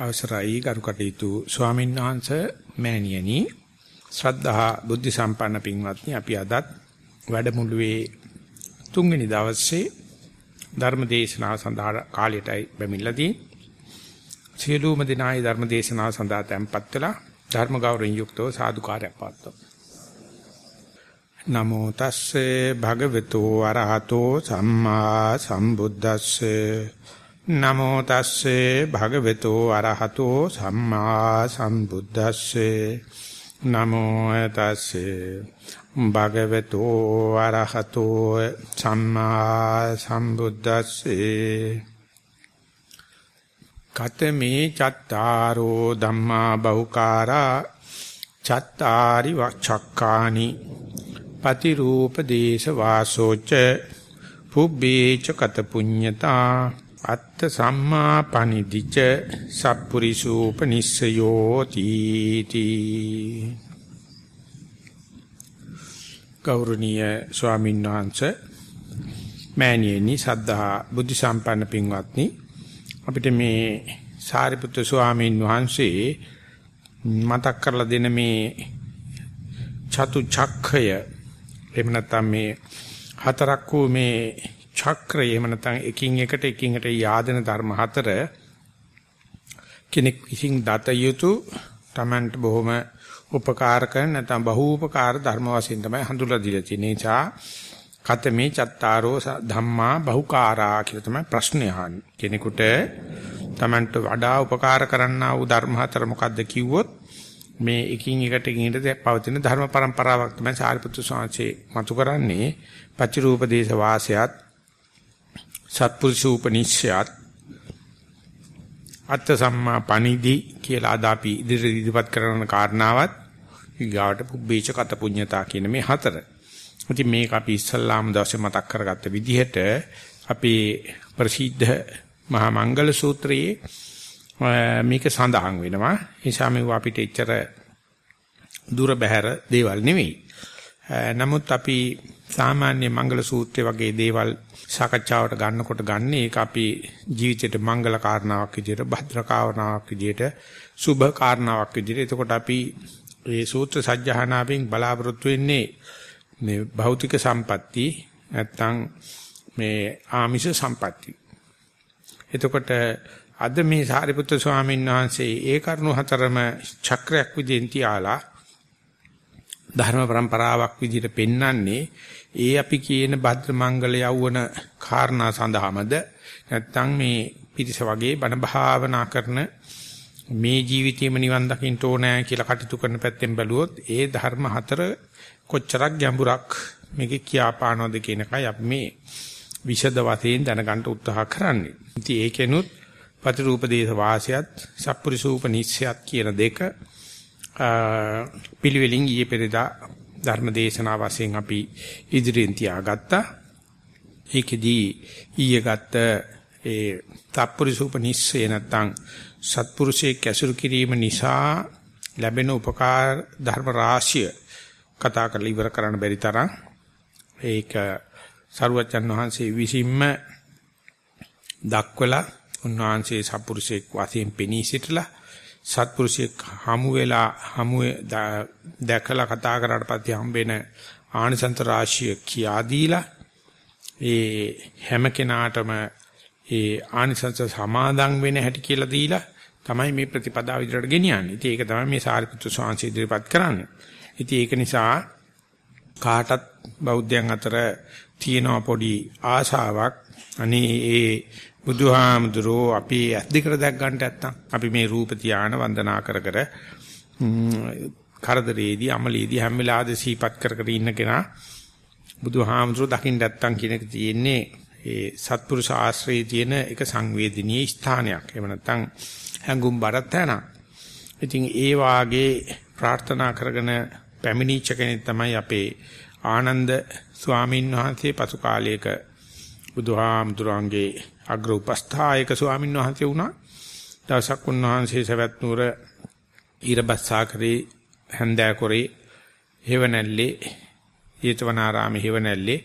අවසරයි ගරු කටයුතු ස්වාමීන් වහන්සේ මෑණියනි. ශ්‍රද්ධා බුද්ධ සම්පන්න පින්වත්නි අපි අදත් වැඩමුළුවේ තුන්වෙනි දවසේ ධර්ම දේශනාව සඳහා කාලයටයි බැමිලා තියෙන්නේ සියලුම දිනායි ධර්ම දේශනාව සඳහා tempත් වෙලා ධර්ම ගෞරවයෙන් යුක්තව සාදුකාරයක් පාත්වමු නමෝ තස්සේ භගවතු වරහතෝ සම්මා සම්බුද්දස්සේ. නමෝ තස්සේ භගවතු අරහතෝ සම්මා සම්බුද්දස්සේ. නමෝ තස්සේ භගවතු අරහතෝ සම්මා සම්බුද්දස්සේ. කතමේ චත්තාරෝ ධම්මා බහුකාරා චත්තාරි වච්ඡක්කානි පතිරූප දේශ වාසෝච. පුබ්බේච කත පුඤ්ඤතා අත්ත සම්මා පනිදිච සප්පුරිසූපනිස්සයෝ තීති ගෞරවනීය ස්වාමීන් වහන්සේ මෑණියනි සද්ධා බුද්ධ සම්පන්න පින්වත්නි අපිට මේ සාරිපුත්‍ර ස්වාමීන් වහන්සේ මතක් කරලා දෙන මේ චතු චක්ඛය එහෙම නැත්නම් මේ හතරක් වූ මේ චක්‍රය එහෙම නැත්නම් එකින් එකට එකින් එකට යාදෙන ධර්ම හතර කෙනෙක් විසින් දත යුතු Tamanට බොහොම උපකාර කරන නැත්නම් බහූපකාර ධර්ම වශයෙන් තමයි හඳුල්ලා දීලා තියෙන නිසා කතමේ චත්තාරෝ ධම්මා බහුකාරා කියලා තමයි ප්‍රශ්නේ අහන්නේ. කෙනෙකුට Tamanට වඩා උපකාර කරන්නා වූ ධර්ම හතර මොකක්ද කිව්වොත් මේ එකින් එකට එකින් එකට පවතින ධර්ම પરම්පරාවක් තමයි සාරිපුත්තු ස්වාමීන් මතු කරන්නේ. පච්චරූප දේශ වාසයත් සත්පුරුෂූපනිශ්චයත් අත්ත සම්මා පනිදි කියලා අද අපි ඉදිරියට කරන කාරණාවත් ඊගාවට පුබ්බේච කත පුඤ්ඤතා කියන මේ හතර. ඉතින් මේක අපි ඉස්සල්ලාම දවසේ මතක් කරගත්ත විදිහට අපේ ප්‍රසිද්ධ මහා මංගල සූත්‍රයේ මේක සඳහන් වෙනවා. ඒ නිසා මේව අපිට එච්චර දුර බැහැර දේවල් නෙවෙයි. නමුත් අපි සාමාන්‍ය මංගල සූත්‍රය වගේ දේවල් සාකච්ඡාවට ගන්නකොට ගන්න ඒක අපි ජීවිතේට මංගල කාරණාවක් විදිහට භද්‍ර කාරණාවක් විදිහට සුභ කාරණාවක් විදිහට එතකොට අපි මේ සූත්‍ර සජ්ජහානාවෙන් බලාපොරොත්තු වෙන්නේ මේ භෞතික සම්පatti නැත්තම් මේ ආමිෂ සම්පatti. එතකොට අද මේ සාරිපුත්‍ර ස්වාමීන් වහන්සේ ඒ කරුණු හතරම චක්‍රයක් විදිහෙන් තියාලා ධර්ම પરම්පරාවක් විදිහට පෙන්වන්නේ ඒ අපි කියන භද්‍ර මංගල යවවන කාරණා සඳහාමද නැත්නම් මේ පිරිස වගේ බණ භාවනා කරන මේ ජීවිතේම නිවන් දකින්න ඕනෑ කියලා කටයුතු කරන පැත්තෙන් බැලුවොත් ඒ ධර්ම හතර කොච්චරක් ගැඹුරක් මේකේ කියාපානවද කියන එකයි අපි මේ විෂද වශයෙන් දැනගන්න උත්සාහ කරන්නේ. ඉතින් ඒකෙනුත් ප්‍රතිරූප දේශ වාසයත් සප්පුරිසූප නිස්සයත් කියන දෙක පිළිවෙලින් ඊයේ පෙරදා ධර්ම දේශනා වශයෙන් අපි ඉදිරියෙන් තියාගත්තා. ඒකෙදී ඊයේ ගත්ත ඒ තප්පුරිසූපනිස්සේ නැත්තම් සත්පුරුෂයේ කැසුරු කිරීම නිසා ලැබෙන උපකාර ධර්ම රාශිය කතා කරලා ඉවර කරන්න බැරි තරම් ඒක සරුවචන් වහන්සේ විසින්ම දක්වලා උන්වහන්සේ සත්පුරුෂයෙක් වශයෙන් පෙනී සිටලා සත්පුරුෂයෙක් හමු වෙලා හමු දැකලා කතා කරාට පස්සේ හම්බෙන ආනිසන්ත රාශිය කියා දීලා ඒ හැම කෙනාටම ඒ ආනිසංස සමාදන් වෙන හැටි කියලා දීලා තමයි මේ ප්‍රතිපදාව ඉදිරියට ගෙනියන්නේ. ඉතින් ඒක තමයි මේ සාරිපුත්‍ර ස්වාමීන් ඉදිරිපත් කරන්නේ. ඉතින් ඒක නිසා කාටත් බෞද්ධයන් අතර තියෙන පොඩි ආශාවක් අනේ ඒ බුදුහාමුදුරෝ අපි ඇස් දෙකට දැක් ගන්නට නැත්තම් අපි මේ රූප ධානය වන්දනා කර කර කරදරේදී අමලේදී හැම වෙලාවෙ සීපත් කර කර ඉන්න කෙනා බුදුහාමුදුරෝ දකින්න නැත්තම් කියන එක තියෙන්නේ ඒ සත්පුරුෂ ආශ්‍රයේ තියෙන එක සංවේදනීය ස්ථානයක්. එහෙම නැත්තම් හැඟුම් බරත් තැනක්. ඉතින් ඒ වාගේ ප්‍රාර්ථනා කරගෙන පැමිණිච්ච කෙනෙක් තමයි අපේ ආනන්ද ස්වාමීන් වහන්සේ පසු කාලයක බුදුහාමුදුරන්ගේ අග්‍ර උපස්ථායක ස්වාමීන් වහන්සේ වුණා. දවසක් උන්වහන්සේ සවැත් නුවර ඊරබස්සාකරේ හැන්දෑකොරේ හේවණල්ලේ ඊතවනාරාමේ හේවණල්ලේ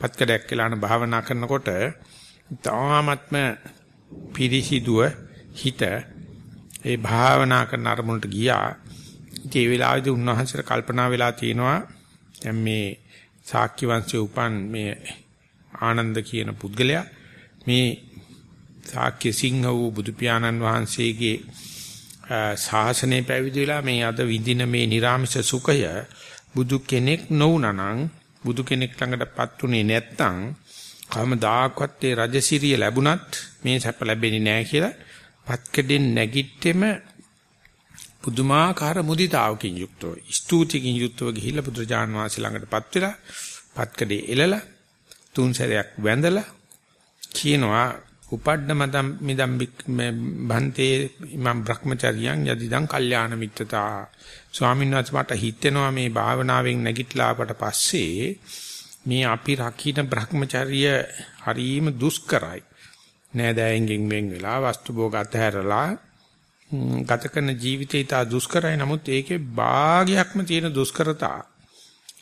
පත්කඩයක් කියලාන භාවනා කරනකොට තාමත්ම පිරිසිදුව හිත ඒ භාවනා කරන අරමුණට ගියා. ඉතින් ඒ වෙලාවේදී උන්වහන්සේට කල්පනා වෙලා තියෙනවා දැන් මේ ශාක්‍ය වංශයේ උපන් මේ ආනන්ද කියන පුද්ගලයා මේ ශාක්‍ය සිංහ වූ බුදු පියාණන් වහන්සේගේ ශාසනය පැවිදි වෙලා මේ අද විඳින මේ නිර්ාමිෂ සුඛය බුදු කෙනෙක් නොවුනනම් බුදු කෙනෙක් ළඟටපත් උනේ නැත්නම් කවමදාකවත් ඒ රජසිරිය ලැබුණත් මේ සැප ලැබෙන්නේ නැහැ කියලා පත්කඩෙන් නැගිට්ටෙම පුදුමාකාර මුදිතාවකින් යුක්තව ස්තුතියකින් යුක්තව ගිහිල්ලා බුදුරජාන් වහන්සේ ළඟටපත් වෙලා පත්කඩේ එලලා තුන් සැරයක් වැඳලා කියනවා උපඩ්ඩ මදම් මිදම් බන්තේ මම භ්‍රමචරියන් යදිදං කල්යාණ මිත්‍රතා. ස්වාමීන් වහන්සේ මට හිතෙනවා මේ භාවනාවෙන් නැගිටලා අපට පස්සේ මේ අපි රකින්න භ්‍රමචර්ය හරීම දුෂ්කරයි. නෑදෑයන්ගෙන් වෙන් වෙලා වස්තු භෝග අතහැරලා ගත කරන ජීවිතය තා දුෂ්කරයි. නමුත් ඒකේ භාගයක්ම තියෙන දුෂ්කරතා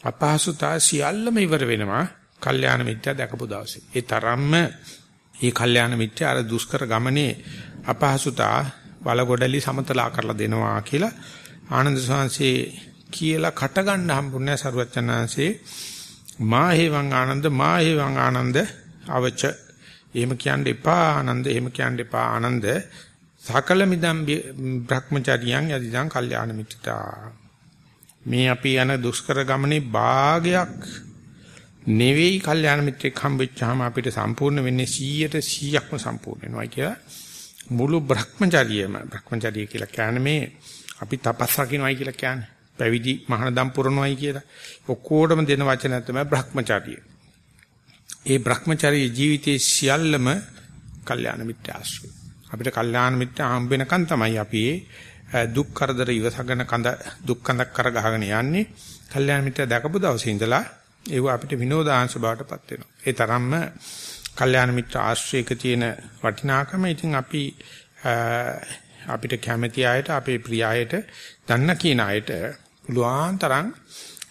අපහසුතා සියල්ලම ඉවර වෙනවා. කල්යාණ මිත්‍යා දැකපු දවසේ. ඒ තරම්ම මේ කල්යාණ මිත්‍යා අර දුෂ්කර ගමනේ අපහසුතා වලගොඩලි සමතලා කරලා දෙනවා කියලා ආනන්ද සාංශේ කියලා කට ගන්න හම්බුනේ සරුවචනාංශේ. මා හේවං ආනන්ද මා හේවං ආනන්ද අවච. එහෙම කියන්න එපා ආනන්ද එහෙම කියන්න එපා ආනන්ද. සකල මිදම් භ්‍රමචරියන් යදිදං කල්යාණ මිත්‍තා මේ අපි යන දුෂ්කර ගමනේ භාගයක් නෙවෙයි කල්යාණ මිත්‍රෙක් හම්බෙච්චාම අපිට සම්පූර්ණ වෙන්නේ 100ට 100ක්ම සම්පූර්ණ වෙනවා කියලා මුළු භ්‍රමචරියම භ්‍රමචරිය කියලා කියන්නේ මේ අපි තපස් රකින්නයි කියලා කියන්නේ පැවිදි මහානදම් පුරනොයි කියලා ඔක්කොටම දෙන වචන තමයි භ්‍රමචරිය. ඒ භ්‍රමචරිය ජීවිතයේ සියල්ලම කල්යාණ මිත්‍ර ආශ්‍රය. අපිට කල්යාණ මිත්‍ර හම්බ වෙනකන් තමයි අපි දුක් කරදර ඉවසගෙන කඳ දුක් කඳක් කරගහගෙන යන්නේ. කල්යාණ මිත්‍ර දැකපු දවසේ ඉඳලා ඒව අපිට විනෝදාංශ බවටපත් වෙනවා. ඒ තරම්ම කල්යාණ මිත්‍ර ආශ්‍රයක තියෙන වටිනාකම. ඉතින් අපි අපිට කැමති අයට අපේ ප්‍රිය අයට දන්න කියන අයට පුළුවන් තරම්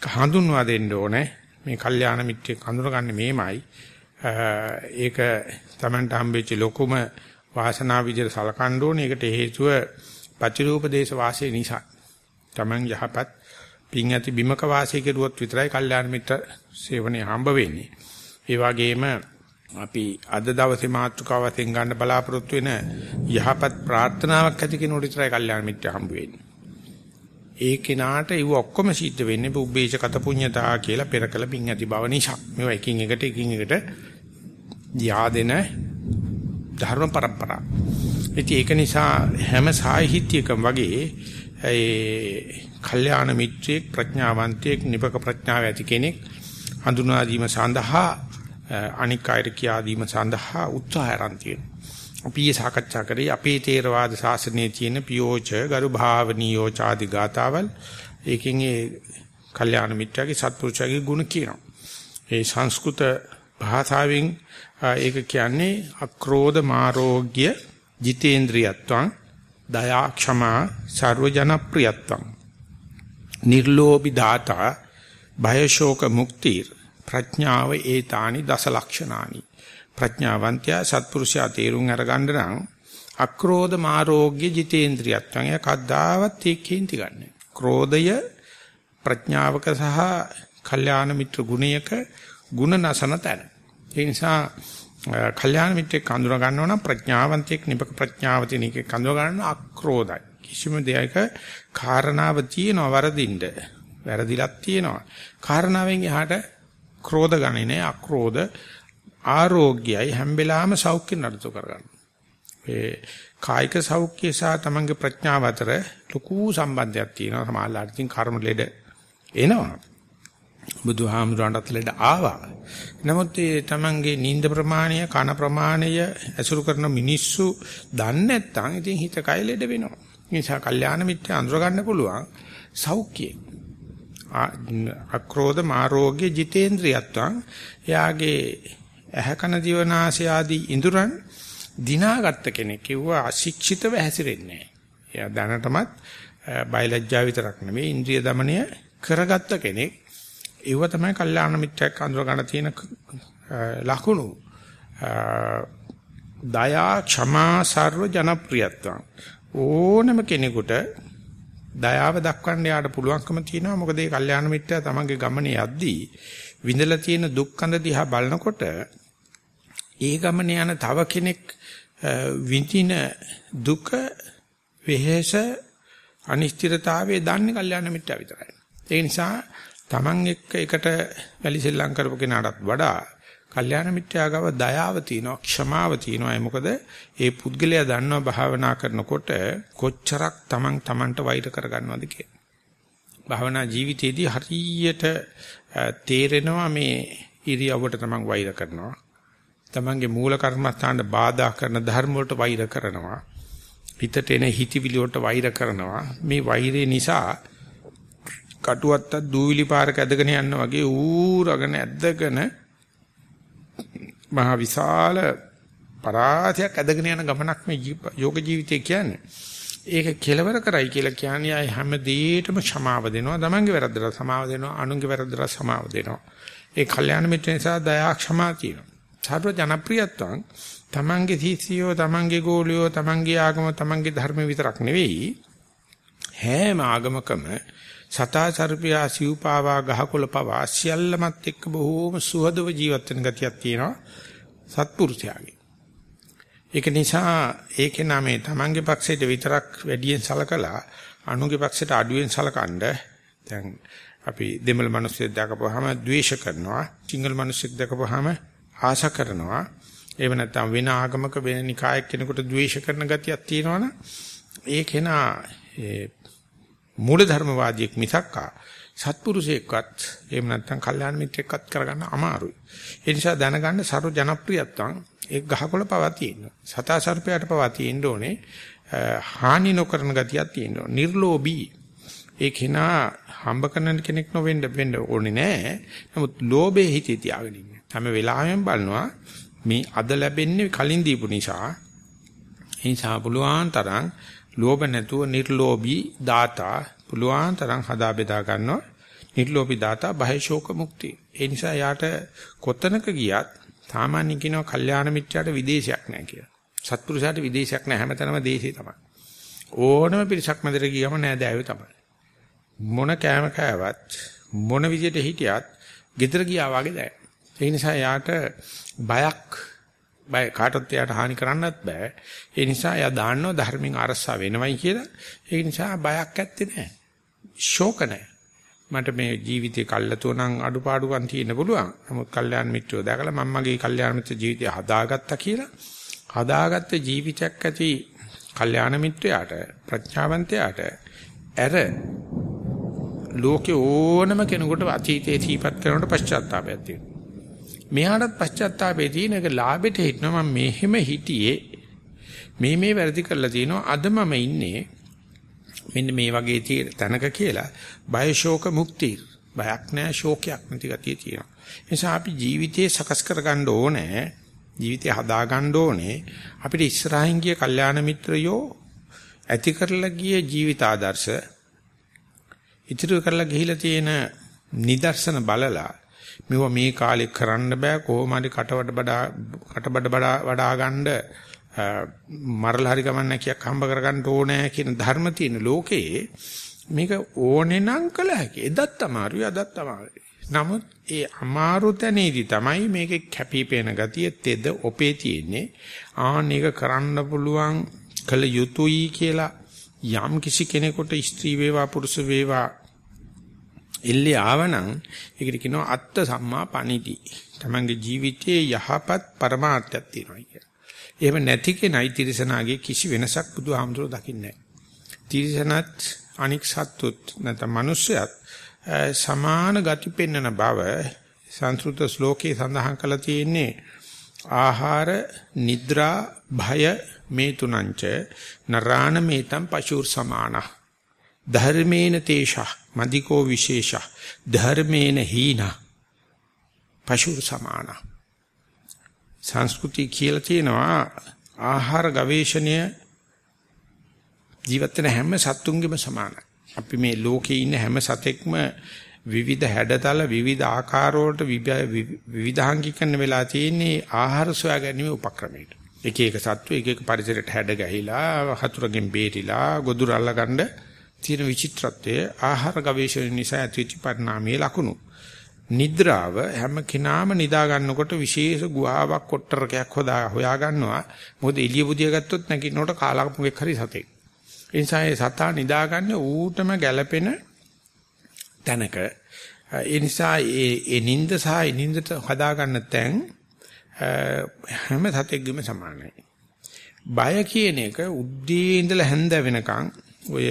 හඳුන්වා දෙන්න ඕනේ. මේ කල්යාණ මිත්‍රෙක් හඳුනගන්නේ මේමයි. ඒක Tamanට හම්බෙච්ච ලොකුම වාසනාව විදිහට සලකන්න ඕනේ. ඒකට හේතුව පතිරූප දේශ වාසය නිසා. Taman යහපත් පිං ඇති බිමක වාසය කෙරුවොත් විතරයි කල්යාණ මිත්‍ර සේවනයේ හම්බ වෙන්නේ ඒ වගේම අපි අද දවසේ මාතෘකාවෙන් ගන්න බලාපොරොත්තු වෙන යහපත් ප්‍රාර්ථනාවක් ඇති කෙනෙකුට විතරයි කල්යාණ මිත්‍ර හම්බ වෙන්නේ. ඒ කෙනාට ඒව ඔක්කොම සිද්ධ වෙන්නේ පුබ්බේච කත පුඤ්ඤතා කියලා පෙරකල පිං ඇති බව නිසා. මේවා එකින් එකට එකින් එකට යාදෙන ධර්ම પરම්පරා. ඉතින් ඒක නිසා හැම සාහිත්‍යකම වගේ ඒ කල්යාණ මිත්‍රයෙක් ප්‍රඥාවන්තයෙක් නිපක ප්‍රඥාව ඇති කෙනෙක් හඳුනා දීම සඳහා අනික් අයට කියා දීම සඳහා උත්සාහය අරන් තියෙනවා. අපි මේ සාකච්ඡා කරේ අපේ තේරවාද ශාසනයේ තියෙන පියෝච ගරු භාවනියෝ ചാදි ගාතාවල් ඒකෙන් ඒ කල්යාණ මිත්‍යාගේ සත්පුරුෂයාගේ ගුණ කියනවා. ඒ සංස්කෘත භාෂාවෙන් ඒක කියන්නේ අක්‍රෝධ මාරෝග්‍ය ජිතේන්ද්‍රියත්වං දයා ක්ෂමා සර්වජනප්‍රියත්වං නිර්ලෝභි දාතා භය ශෝක මුක්තිර් ප්‍රඥාව ඒතානි දස ලක්ෂණානි. ප්‍රඥාවන්තයා සත්පුරුෂයා තේරුම් අරගන්න නම් අක්‍රෝධ මාරෝග්‍ය ජිතේන්ද්‍රියත්වං එය කද්දාවත් ඒකෙන් තිගන්නේ ක්‍රෝධය ප්‍රඥාවක සහ කල්යාණ මිත්‍ර ගුණයක ಗುಣ නසන තැන. ඒ නිසා කල්යාණ මිත්‍රෙක් හඳුන ගන්නවා නම් ප්‍රඥාවන්තයෙක් නිපක ප්‍රඥාව තියෙන එකෙක් හඳුන ගන්න අක්‍රෝධයි. කිසිම දෙයක කාරණාව තියෙනවා වරදින්න වැරදිලක් තියෙනවා කාරණාවෙන් එහාට ක්‍රෝධ ගන්නේ නැහැ අක්‍රෝධ ආරෝග්‍යයි හැම වෙලාවෙම සෞඛ්‍ය නඩතු කරගන්න. ඒ කායික සෞඛ්‍ය සහ තමන්ගේ ප්‍රඥාව අතර ලොකු සම්බන්ධයක් තියෙනවා සමාජලාට ඉතින් කර්ම ලෙඩ එනවා. බුදුහාමුදුරන්ටත් ලෙඩ ආවා. නමුත් ඒ තමන්ගේ නිින්ද ප්‍රමාණය කන ප්‍රමාණය ඇසුරු කරන මිනිස්සු දන්නේ නැත්නම් ඉතින් හිත කය ලෙඩ වෙනවා. නිසා කල්යාණ මිත්‍ය අඳුර ගන්න පුළුවන් සෞඛ්‍යය. අක්‍රෝධ මාරෝග්‍ය ජිතේන්ද්‍රියත්වං එයාගේ ඇහ කන දිවනාසය ආදී ඉඳුරන් දිනාගත්ත කෙනෙක් කිව්වා අශික්ෂිතව හැසිරෙන්නේ නැහැ. එයා දැනටමත් බයලජ්ජා විතරක් නෙමෙයි ඉන්ද්‍රිය দমনය කරගත්ත කෙනෙක්. ඒව තමයි කල්යාණ මිත්‍යක් අඳුර ගන්න තියෙන ලකුණු. දයා ක්ෂමා සර්ව ජනප්‍රියත්වං ඕනම කෙනෙකුට දයාව දක්වන්න යාට පුළුවන්කම තියෙනවා මොකද ඒ කල්යාණ මිත්‍යා තමන්ගේ ගමනේ යද්දී විඳලා තියෙන දුක් කඳ දිහා බලනකොට ඒ ගමනේ යන තව කෙනෙක් විඳින දුක වෙහෙස අනිශ්චිතතාවයේ දන්නේ කල්යාණ මිත්‍යා විතරයි. ඒ නිසා Taman එක්ක එකට වැලි සෙල්ලම් කරපු කෙනාටත් වඩා කල්යාණ මිත්‍යාගව දයාව තියෙනවා ක්ෂමාව තියෙනවා ඒ මොකද ඒ පුද්ගලයා දන්නවා භාවනා කරනකොට කොච්චරක් Taman Tamanට වෛර කරගන්නවද කියලා. භාවනා ජීවිතයේදී හරියට තේරෙනවා මේ ඉරියව්වට Taman වෛර කරනවා. Tamanගේ මූල කර්මස්ථානට බාධා කරන ධර්ම වලට වෛර කරනවා. හිතට එන හිතිවිලි වලට වෛර කරනවා. මේ වෛරය නිසා කටුවත්තක් දූවිලි පාරක ඇදගෙන යනවා වගේ ඌරගෙන ඇදගෙන මහ විශාල පරාසයක් ඇදගෙන යන ගමනක් මේ යෝග ජීවිතය කියන්නේ. ඒක කෙලවර කරයි කියලා කියන්නේ ආය හැම දෙයකටම ക്ഷමාව දෙනවා. තමන්ගේ වැරද්දට සමාව දෙනවා. අනුන්ගේ වැරද්දට සමාව දෙනවා. ඒ කල්යාණ මිත්‍ර නිසා දයා ක්ෂමා තියෙනවා. සර්ව ජනප්‍රියත්වං තමන්ගේ සීසියෝ තමන්ගේ ගෝලියෝ තමන්ගේ ආගම තමන්ගේ ධර්ම විතරක් නෙවෙයි හැම ආගමකම සතා සර්පයා සිව්පාවා ගහකොළ පවා සියල්ලමත් එක්ක බොහෝම සුහදව ජීවත් වෙන ගතියක් තියෙනවා සත්පුරුෂයාගේ. ඒක නිසා ඒකේ නමේ තමන්ගේ පක්ෂයට විතරක් වැඩියෙන් සලකලා අනුගේ පක්ෂයට අඩුවෙන් සලකනද දැන් අපි දෙමළ මිනිස්සුෙක් දැකපුවාම ද්වේෂ කරනවා සිංගල් මිනිස්සුෙක් දැකපුවාම ආශා කරනවා එහෙම නැත්නම් වෙන ආගමක වෙන නිකායක් කෙනෙකුට ද්වේෂ කරන ගතියක් තියෙනවනේ ඒ කෙනා මූල ධර්මවාදියෙක් මිසක්කා සත්පුරුෂයෙක්වත් එහෙම නැත්නම් කල්යාණ මිත්‍රෙක්වත් කරගන්න අමාරුයි. ඒ නිසා දැනගන්න සරු ජනප්‍රියත්වං ඒ ගහකොළ පවා තියෙනවා. සතා සර්පයාට පවා තියෙන්න ඕනේ. හානි නොකරන ගතියක් තියෙන්න ඕනේ. නිර්ලෝභී. ඒ කෙනා හම්බ කරන කෙනෙක් නොවෙන්න වෙන්න ඕනේ නෑ. නමුත් ලෝභයේ හිතේ තියාගෙන ඉන්නේ. හැම වෙලාවෙම බලනවා මේ අද ලැබෙන්නේ කලින් දීපු නිසා. ඒ නිසා පුළුවන් තරම් ලෝභ නැතුව නිර්ලෝභී දාතා පුළුවන් තරම් හදා බෙදා ගන්නවා. නිර්ලෝභී දාතා බහේ ශෝක මුක්තිය. ඒ නිසා යාට කොතනක ගියත් සාමාන්‍ය කියනවා කල්යාණ මිත්‍යාට විදේශයක් නැහැ කියලා. සත්පුරුෂයාට විදේශයක් නැහැ හැමතැනම දේශේ තමයි. ඕනම පිරිසක් මැදට ගියම නෑ දෑයෝ තමයි. මොන කෑම කෑවත් මොන විදියට හිටියත් ගෙදර ගියා වගේ දැන. ඒ නිසා යාට බයක් බය කාටවත් එයාට හානි කරන්නත් බෑ. ඒ නිසා එයා දාන්නව ධර්මයෙන් අරසා වෙනවයි කියලා. ඒ නිසා බයක් ඇත්තේ නැහැ. ශෝක නැහැ. මට මේ ජීවිතේ කල්ලාතෝ නම් අඩුපාඩුකම් තියෙන්න පුළුවන්. නමුත් කල්යාණ මිත්‍රයෝ දැකලා මම මගේ කල්යාණ මිත්‍ර ජීවිතය හදාගත්තා කියලා. හදාගත්ත ජීවිතයක් ඇති කල්යාණ මිත්‍රයාට ප්‍රඥාවන්තයාට ඇර ලෝකේ ඕනම කෙනෙකුට අතීතයේ තීපත් කරනකොට පශ්චාත්තාපයක් තියෙනවා. මෙයාටත් පශ්චාත්තාපේ තියෙන එක ලාභෙට හිටනවා. මම මෙහෙම හිටියේ. මේ මේ වැරදි කරලා තිනවා අද මම ඉන්නේ මෙන්න මේ වගේ තැනක කියලා. බය ශෝක මුක්ති. බයක් නැහැ ශෝකයක් නැති ගතිය තියෙනවා. ඒ නිසා අපි ජීවිතේ සකස් කරගන්න ඕනේ. ජීවිතය හදා ගන්න ඕනේ. අපිට ඉස්සරහින් ගිය කල්යාණ මිත්‍රයෝ ඇති කරලා ගිය ජීවිත ආදර්ශ ඉතිරි කරලා ගිහිලා තියෙන නිදර්ශන බලලා මේවා මේ කාලේ කරන්න බෑ කොහොම හරි කටවඩ බඩා කටබඩ බඩා වඩා ගන්න මරලා හරි ගමන් කියක් හම්බ කරගන්න ඕනේ කියන ධර්ම තියෙන ලෝකේ මේක ඕනේ නම් කළ හැකි. එදත් අමාරුයි අදත් අමාරුයි. නමුත් ඒ අමාරු තැනේදී තමයි මේකේ කැපිපෙන ගතිය තෙද ඔපේ තියෙන්නේ. ආන් එක කරන්න පුළුවන් කළ යුතුයි කියලා යම් කිසි කෙනෙකුට ස්ත්‍රී වේවා පුරුෂ වේවා එල්ලේ ආවනම් ඒකට කියනවා අත්ත සම්මා පණිති. තමන්ගේ ජීවිතයේ යහපත් પરමාර්ථයක් තියෙනවා කියලා. එහෙම නැති කෙනයි තිරසනාගේ කිසි වෙනසක් බුදුහාමුදුරුවෝ දකින්නේ නැහැ. තිරසනත් අනික් සත්තුත් නැත්නම් මිනිස්සයත් සමාන ගති පෙන්වන බව සංස්කෘත ශ්ලෝකේ සඳහන් කරලා තියෙන්නේ ආහාර නිද්‍රා භය මේ තුනංච නරාණ මේතම් පශුර් සමානහ ධර්මේන තේෂා මදිකෝ විශේෂ ධර්මේන හීන පශුර සමාන සංස්කෘතිය කියලා තියෙනවා ආහාර ගවේෂණය ජීවත් වෙන හැම සත්තුන්ගෙම සමානයි. අපි මේ ලෝකේ ඉන්න හැම සතෙක්ම විවිධ හැඩතල විවිධ ආකාර වලට විවිධාංගීකරණ වෙලා තියෙන්නේ ආහාර සොයා ගැනීම උපක්‍රමයට. එක එක සත්තු එක එක පරිසරයට හැඩ ගැහිලා හතුරගෙන් බේරිලා ගොදුර අල්ලගන්න තියෙන විචිත්‍රත්වය ආහාර ගවේෂණ නිසා ඇතිවෙච්ච පරිණාමයේ ලකුණු. නිද්‍රාව හැම කෙනාම නිදා ගන්නකොට විශේෂ ගුහාවක් කොට්ටරකයක් හොදා හොයා ගන්නවා. මොකද එළිය බුදිය ගත්තොත් නැගිටිනකොට කාලාකුමෙක් හරි සතෙක්. ඒ නිසා ඒ සතා නිදාගන්න ඌටම ගැළපෙන තැනක. ඒ නිසා ඒ ඒ නිින්ද සහ ඒ නිින්දට හදා ගන්න තැන් හැම සතෙක්ගෙම සමානයි. බය කියන එක උද්දී ඉඳලා හැන්ද වෙනකන් ඔය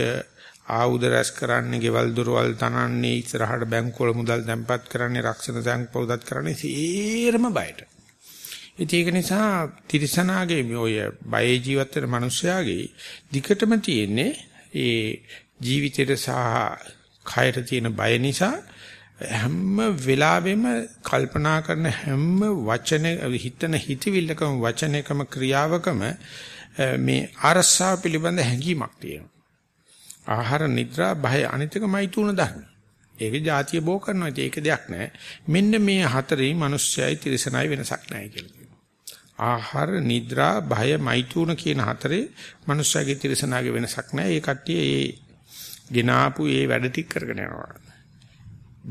ආයුධ රැස් කරන්නේ, ගෙවල් දොරවල් තනන්නේ, ඉස්සරහට බැංකුවල මුදල් තැන්පත් කරන්නේ, රක්ෂණ තැන්පත් කරන්නේ සීරම බයට. ඒක නිසා තිරිසනාගේ ඔය බය ජීවත් වෙන මිනිස්යාගේ දිකටම තියෙන්නේ ඒ ජීවිතේට සහ කයට තියෙන බය නිසා හැම වෙලාවෙම කල්පනා කරන හැම වචන හිතන හිතවිල්ලකම වචනයකම ක්‍රියාවකම මේ අරසාව පිළිබඳ හැඟීමක් තියෙනවා. ආහාර නිද්‍රා භය අනිතකමයි තුන ධර්ම. ඒක જાතිය බෝ කරනවා. ඒක දෙයක් නෑ. මෙන්න මේ හතරේ මිනිස්සයයි තිරසනයි වෙනසක් නෑ කියලා. ආහාර නිද්‍රා භය මෛතුන කියන හතරේ මිනිස්සයාගේ තිරසනාගේ වෙනසක් නෑ. ඒ කට්ටිය ඒ ගෙනාපු ඒ වැඩ ටික කරගෙන යනවා.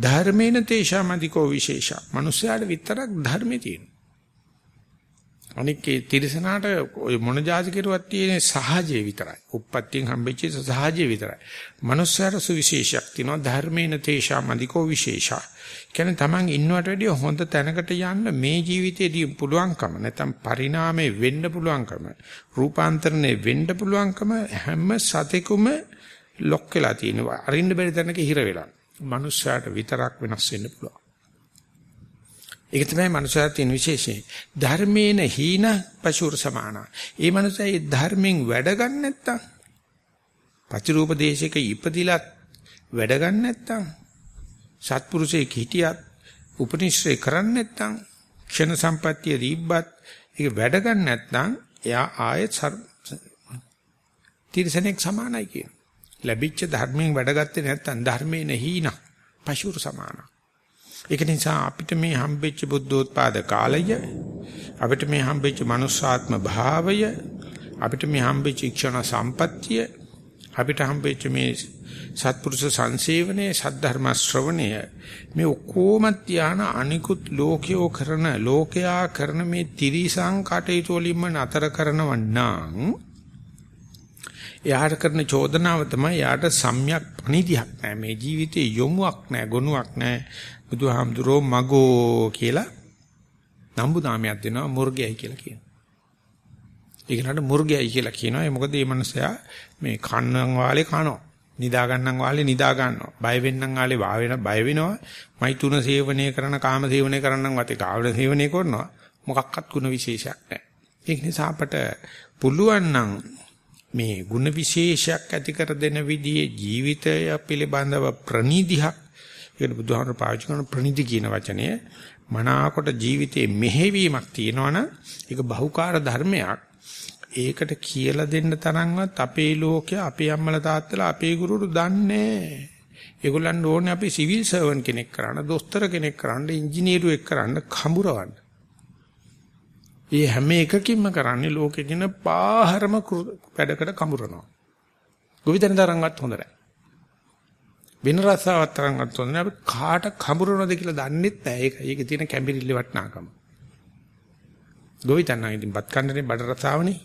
ධර්මේන තේෂාමදිකෝ විශේෂා. මිනිස්සයාට විතරක් ධර්මේ තියෙනවා. අනික ඒ තිරසනාට ඔය මොන જાති කෙරුවක් තියෙන සහජය විතරයි. උප්පත්තියෙන් හම්බෙච්ච සහජය විතරයි. මනුස්සයර සුවිශේෂයක් තියෙනවා ධර්මේන තේෂාමදිකෝ විශේෂා. කියන්නේ Taman ඉන්නවට වැඩිය හොඳ තැනකට යන්න මේ ජීවිතේදී පුළුවන්කම නැත්නම් පරිණාමේ වෙන්න පුළුවන්කම රූපාන්තරණේ වෙන්න පුළුවන්කම හැම සතෙකුම ලොක් වෙලා තියෙනවා. අරින්න බැරි තැනක හිර වෙලා. මනුස්සයාට විතරක් වෙනස් වෙන්න පුළුවන්. ඒක තමයි මනුස්සයාට තියෙන විශේෂය. ධර්මේන හීන පශුර සමාන. ඒ මනුස්සයා ඒ ධර්මෙන් වැඩ ගන්න නැත්තම් පතිරූප දේශයක ඉපදිලත් වැඩ ගන්න නැත්තම් සත්පුරුෂයෙක් හිටියත් උපනිශ්‍රේ කරන්නේ නැත්තම් ක්ෂණ සම්පත්තිය දීබ්බත් ඒක වැඩ ගන්න නැත්තම් එයා ආයෙත් තිරසනෙක් සමානයි කියන. ලැබිච්ච ධර්මයෙන් වැඩගත්තේ නැත්තම් ධර්මේ නහීන පශුර සමාන. ඒක නිසා අපිට මේ හම්බෙච්ච බුද්ධෝත්පාද කාලය අපිට මේ හම්බෙච්ච මනුස්සාත්ම භාවය අපිට මේ හම්බෙච්ච ක්ෂණ සම්පත්තිය අපිට හම්බෙච්ච මේ සත්පුරුෂ සංසේවනයේ සද්ධර්ම ශ්‍රවණය මේ ඔක්කොම ධාන අනිකුත් ලෝකයෝ කරන ලෝකයා කරන මේ තිරිසං කටයුතු වලින්ම නතර කරනව නම් එයාට කරන චෝදනාව තමයි එයාට සම්‍යක් පණිදියක් නැහැ මේ ජීවිතේ යොමුක් නැහැ ගොනුවක් නැහැ බුදුහාමුදුරෝ මගෝ කියලා නම්බු නාමයක් දෙනවා මුර්ගයයි කියලා කියනවා. ඒක නට මුර්ගයයි කියලා කියනවා. ඒ මොකද මේ මනුස්සයා මේ කන්නන් වාලේ කනවා. නිදා ගන්නන් වාලේ නිදා ගන්නවා. බය වෙන්නන් වාලේ වා වෙන බය වෙනවා. මෛතුන සේවනය කරන කාම සේවනය කරනන් වතේ කාවල සේවනය කරනවා. මොකක්වත් ಗುಣ විශේෂයක් නැහැ. ඒක නිසා අපට පුළුවන් නම් මේ ಗುಣ විශේෂයක් ඇති කර දෙන විදිහේ ජීවිතය පිළිබඳව ප්‍රනිධියක් ඒකට බුදුහාමර පාවිච්චි කරන ප්‍රනිධි කියන වචනය මනාකොට ජීවිතේ මෙහෙවීමක් තියෙනවනම් ඒක බහුකාර්ය ධර්මයක්. ඒකට කියලා දෙන්න තරම්වත් අපේ ලෝකයේ අපේ අම්මලා තාත්තලා අපේ ගුරුවරු දන්නේ ඒගොල්ලන් ඕනේ අපි සිවිල් සර්වන් කෙනෙක් කරන්න, දොස්තර කෙනෙක් කරන්න, ඉංජිනේරුවෙක් කරන්න, කඹුරවන්න. මේ හැම එකකින්ම කරන්නේ ලෝකේ දින පාහරම වැඩකට කඹරනවා. ගොවිතැන තරම්වත් හොඳ නැහැ. වෙන රසාවක් තරම්වත් හොඳ නැහැ. අපි කාට කඹරනවද කියලා දන්නෙත් නැහැ. ඒක ඒකේ තියෙන කැඹිරිල්ල වටනාකම. ගොවිතැන ඉතින් බත් කන්නනේ බඩ රසාවනේ.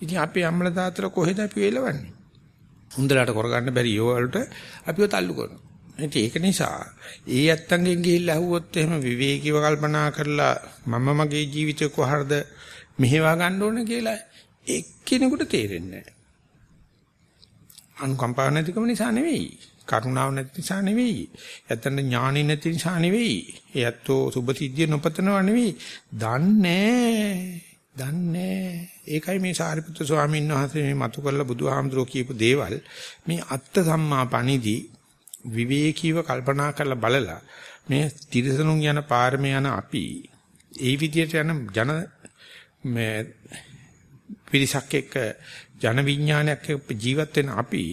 ඉතින් අපේ අම්මලා තාත්තලා කොහෙද අපි වෙලවන්නේ? හොඳලට කරගන්න බැරි ඒවලට අපිව තල්ලු කරනවා. ඉතින් ඒක නිසා ඒ ඇත්තන්ගෙන් ගිහිල්ලා අහුවොත් එහෙම විවේකීව කල්පනා කරලා මම මගේ ජීවිතේ කොහරද මෙහෙවා ගන්න ඕන කියලා එක්කිනෙකුට තේරෙන්නේ නැහැ. අනුකම්පාව නැතිකම නිසා නෙවෙයි. කරුණාව නැති නිසා නෙවෙයි. ඇත්තට ඥානෙ නැති නිසා නෙවෙයි. එයත්ෝ සුභසිද්ධිය නොපතනව නෙවෙයි. දන්නේ දන්නේ ඒකයි මේ සාරිපුත්‍ර ස්වාමීන් වහන්සේ මේ මතු කරලා බුදුහාමුදුරුවෝ කියපු දේවල් මේ අත්ත සම්මා පණිදි විවේකීව කල්පනා කරලා බලලා මේ තිරසනුන් යන පාරමේ යන අපි ඒ විදිහට යන ජන මේ පිරිසක් එක්ක ජන විඥානයක් ජීවත් වෙන අපි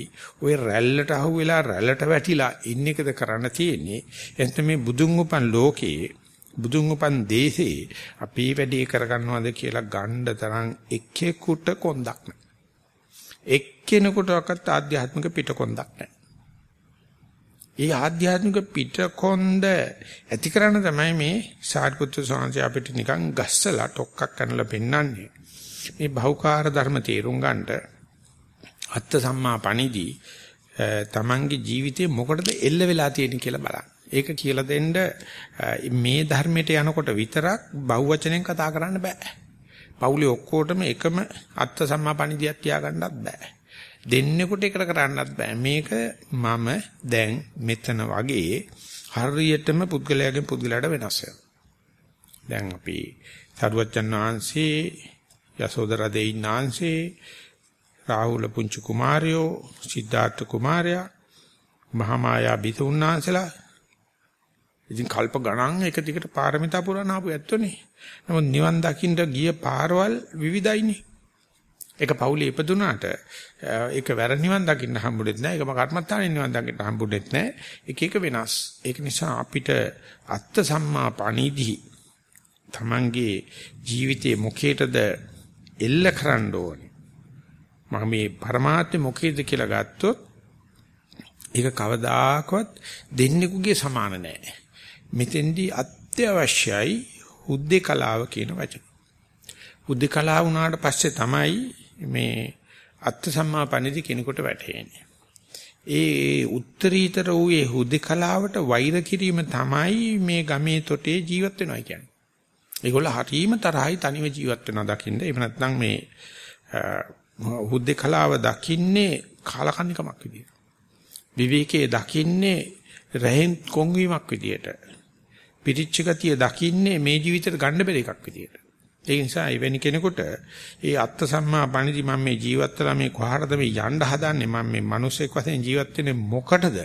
ওই රැල්ලට අහුවෙලා රැල්ලට වැටිලා ඉන්න එකද කරන්න තියෙන්නේ එතන මේ බුදුන් උපන් ලෝකේ බුදුන් උපන් දේශේ අපි වැඩි කරගන්නවද කියලා ගණ්ඩ තරම් එක්කෙකුට කොන්දක් නැහැ. එක්කෙනෙකුටවත් ආධ්‍යාත්මික පිටකොන්දක් නැහැ. ඒ ආධ්‍යාත්මික පිටකොන්ද ඇති කරන තමයි මේ සාරිපුත්‍ර ස්වාමීන් අපිට නිකන් ගස්සලා ටොක්ක්ක් කරනලා පෙන්වන්නේ. මේ බහුකාර්ය ධර්ම තේරුම් ගන්නට අත්ත සම්මා පණිදී තමන්ගේ ජීවිතේ මොකටද එල්ල වෙලා තියෙන්නේ කියලා බලන්න. ඒක කියලා දෙන්න මේ ධර්මයට යනකොට විතරක් බහුවචනෙන් කතා කරන්න බෑ. පවුලේ ඔක්කොටම එකම අත්ත සම්මා පණිදියක් තියාගන්නත් බෑ. දෙන්නෙකුට එකට කරන්නත් බෑ. මේක මම දැන් මෙතන වගේ හරියටම පුද්ගලයාගෙන් පුද්ගලයාට වෙනස් වෙනවා. දැන් අපි සරුවච්චන් වහන්සේ යසෝදරා දෙයින් වහන්සේ රාහුල පුංචි කුමාරයෝ සිද්ධාර්ථ කුමාරයා මහාමායා බිතුන්නාන්සලා ඉතින් කල්ප ගණන් එක දිගට පාරමිතා පුරන ආපු ඇත්තෝනේ. නමුත් නිවන් දකින්න ගිය පාරවල් විවිධයිනේ. ඒක පෞලි ඉපදුනාට ඒක වැර නිවන් දකින්න හම්බුෙත් නැහැ. ඒකම කර්මත්තානේ නිවන් දකින්න හම්බුෙත් නැහැ. එක එක වෙනස්. ඒක නිසා අපිට අත්ත සම්මා පණිදි තමන්ගේ ජීවිතේ මොකේටද එල්ල කරන්න ඕනේ. මම මේ પરමාර්ථය මොකේද කියලා ගත්තොත් ඒක කවදාකවත් දෙන්නෙකුගේ සමාන නෑ. මෙතෙන්දී අත්‍යවශ්‍යයි හුද්දේ කලාව කියන වචන. හුද්දේ කලාව වුණාට පස්සේ තමයි මේ අත්ත් සම්මා පණිදි කෙනෙකුට වැටහෙන්නේ. ඒ උත්තරීතර වූ ඒ හුද්දේ කලාවට වෛර කිරීම තමයි මේ ගමේ තොටේ ජීවත් වෙනවා කියන්නේ. ඒගොල්ල හරීම තරහයි තනිව ජීවත් වෙනවා දකින්න. එහෙම නැත්නම් මේ හුද්දේ කලාව දකින්නේ කාලකන්නිකමක් විදියට. විවේකයේ දකින්නේ රැහෙන් කොන්වීමක් විදියට. පිටිච්ච ගතිය දකින්නේ මේ ජීවිතේට ගන්න බැරි එකක් විදියට. ඒ නිසා එවැනි කෙනෙකුට ඒ අත්ත සම්මා පණිදි මම මේ ජීවත් වෙලා මේ කොහාටද මේ යන්න හදන්නේ මම මේ මිනිසෙක් වශයෙන් ජීවත් වෙන්නේ මොකටද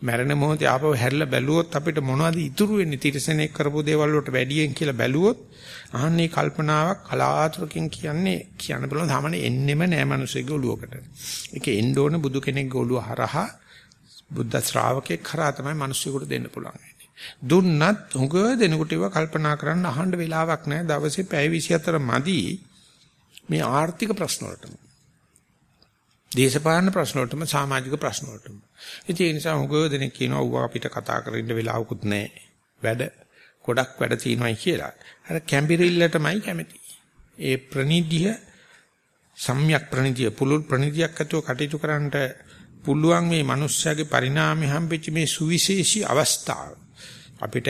මරණ මොහොතේ ආපහු හැරිලා බැලුවොත් අපිට මොනවද ඉතුරු වෙන්නේ තිරසනෙක් කරපු දේවල් වලට වැඩියෙන් කියලා බැලුවොත් අහන්නේ කල්පනාවක් කලාතුරකින් කියන්නේ කියන්න බලන සාමාන්‍ය එන්නෙම නෑ මිනිස්සුගේ ඔළුවකට. ඒක එන්න ඕන බුදු කෙනෙක්ගේ ඔළුව හරහා බුද්ධ ශ්‍රාවකෙක් කරා තමයි මිනිස්සුන්ට දෙන්න පුළුවන්. දුන්නත් හුඟ දෙනකොට ඒවා කල්පනා කරන්න අහන්න වෙලාවක් නෑ දවසේ පැය 24 මදි මේ ආර්ථික ප්‍රශ්න වලටම. දේශපාලන ප්‍රශ්න වලටම සමාජික ප්‍රශ්න වලටම. ඉතින් ඒ නිසා හුඟ දෙනෙක් කියනවා ඌ අපිට කතා කරන්න වෙලාවකුත් නැහැ. වැඩ ගොඩක් වැඩ තියෙනවායි කියලා. අර කැම්බිරිල්ලටමයි කැමති. ඒ ප්‍රනිධිය සම්‍යක් ප්‍රනිධිය පුලුල් ප්‍රනිධියක් ඇතුව කටයුතු කරන්නට පුළුවන් මේ මිනිස්යාගේ පරිණාමය හම්බෙච්ච මේ සුවිශේෂී අවස්ථාව. අපිට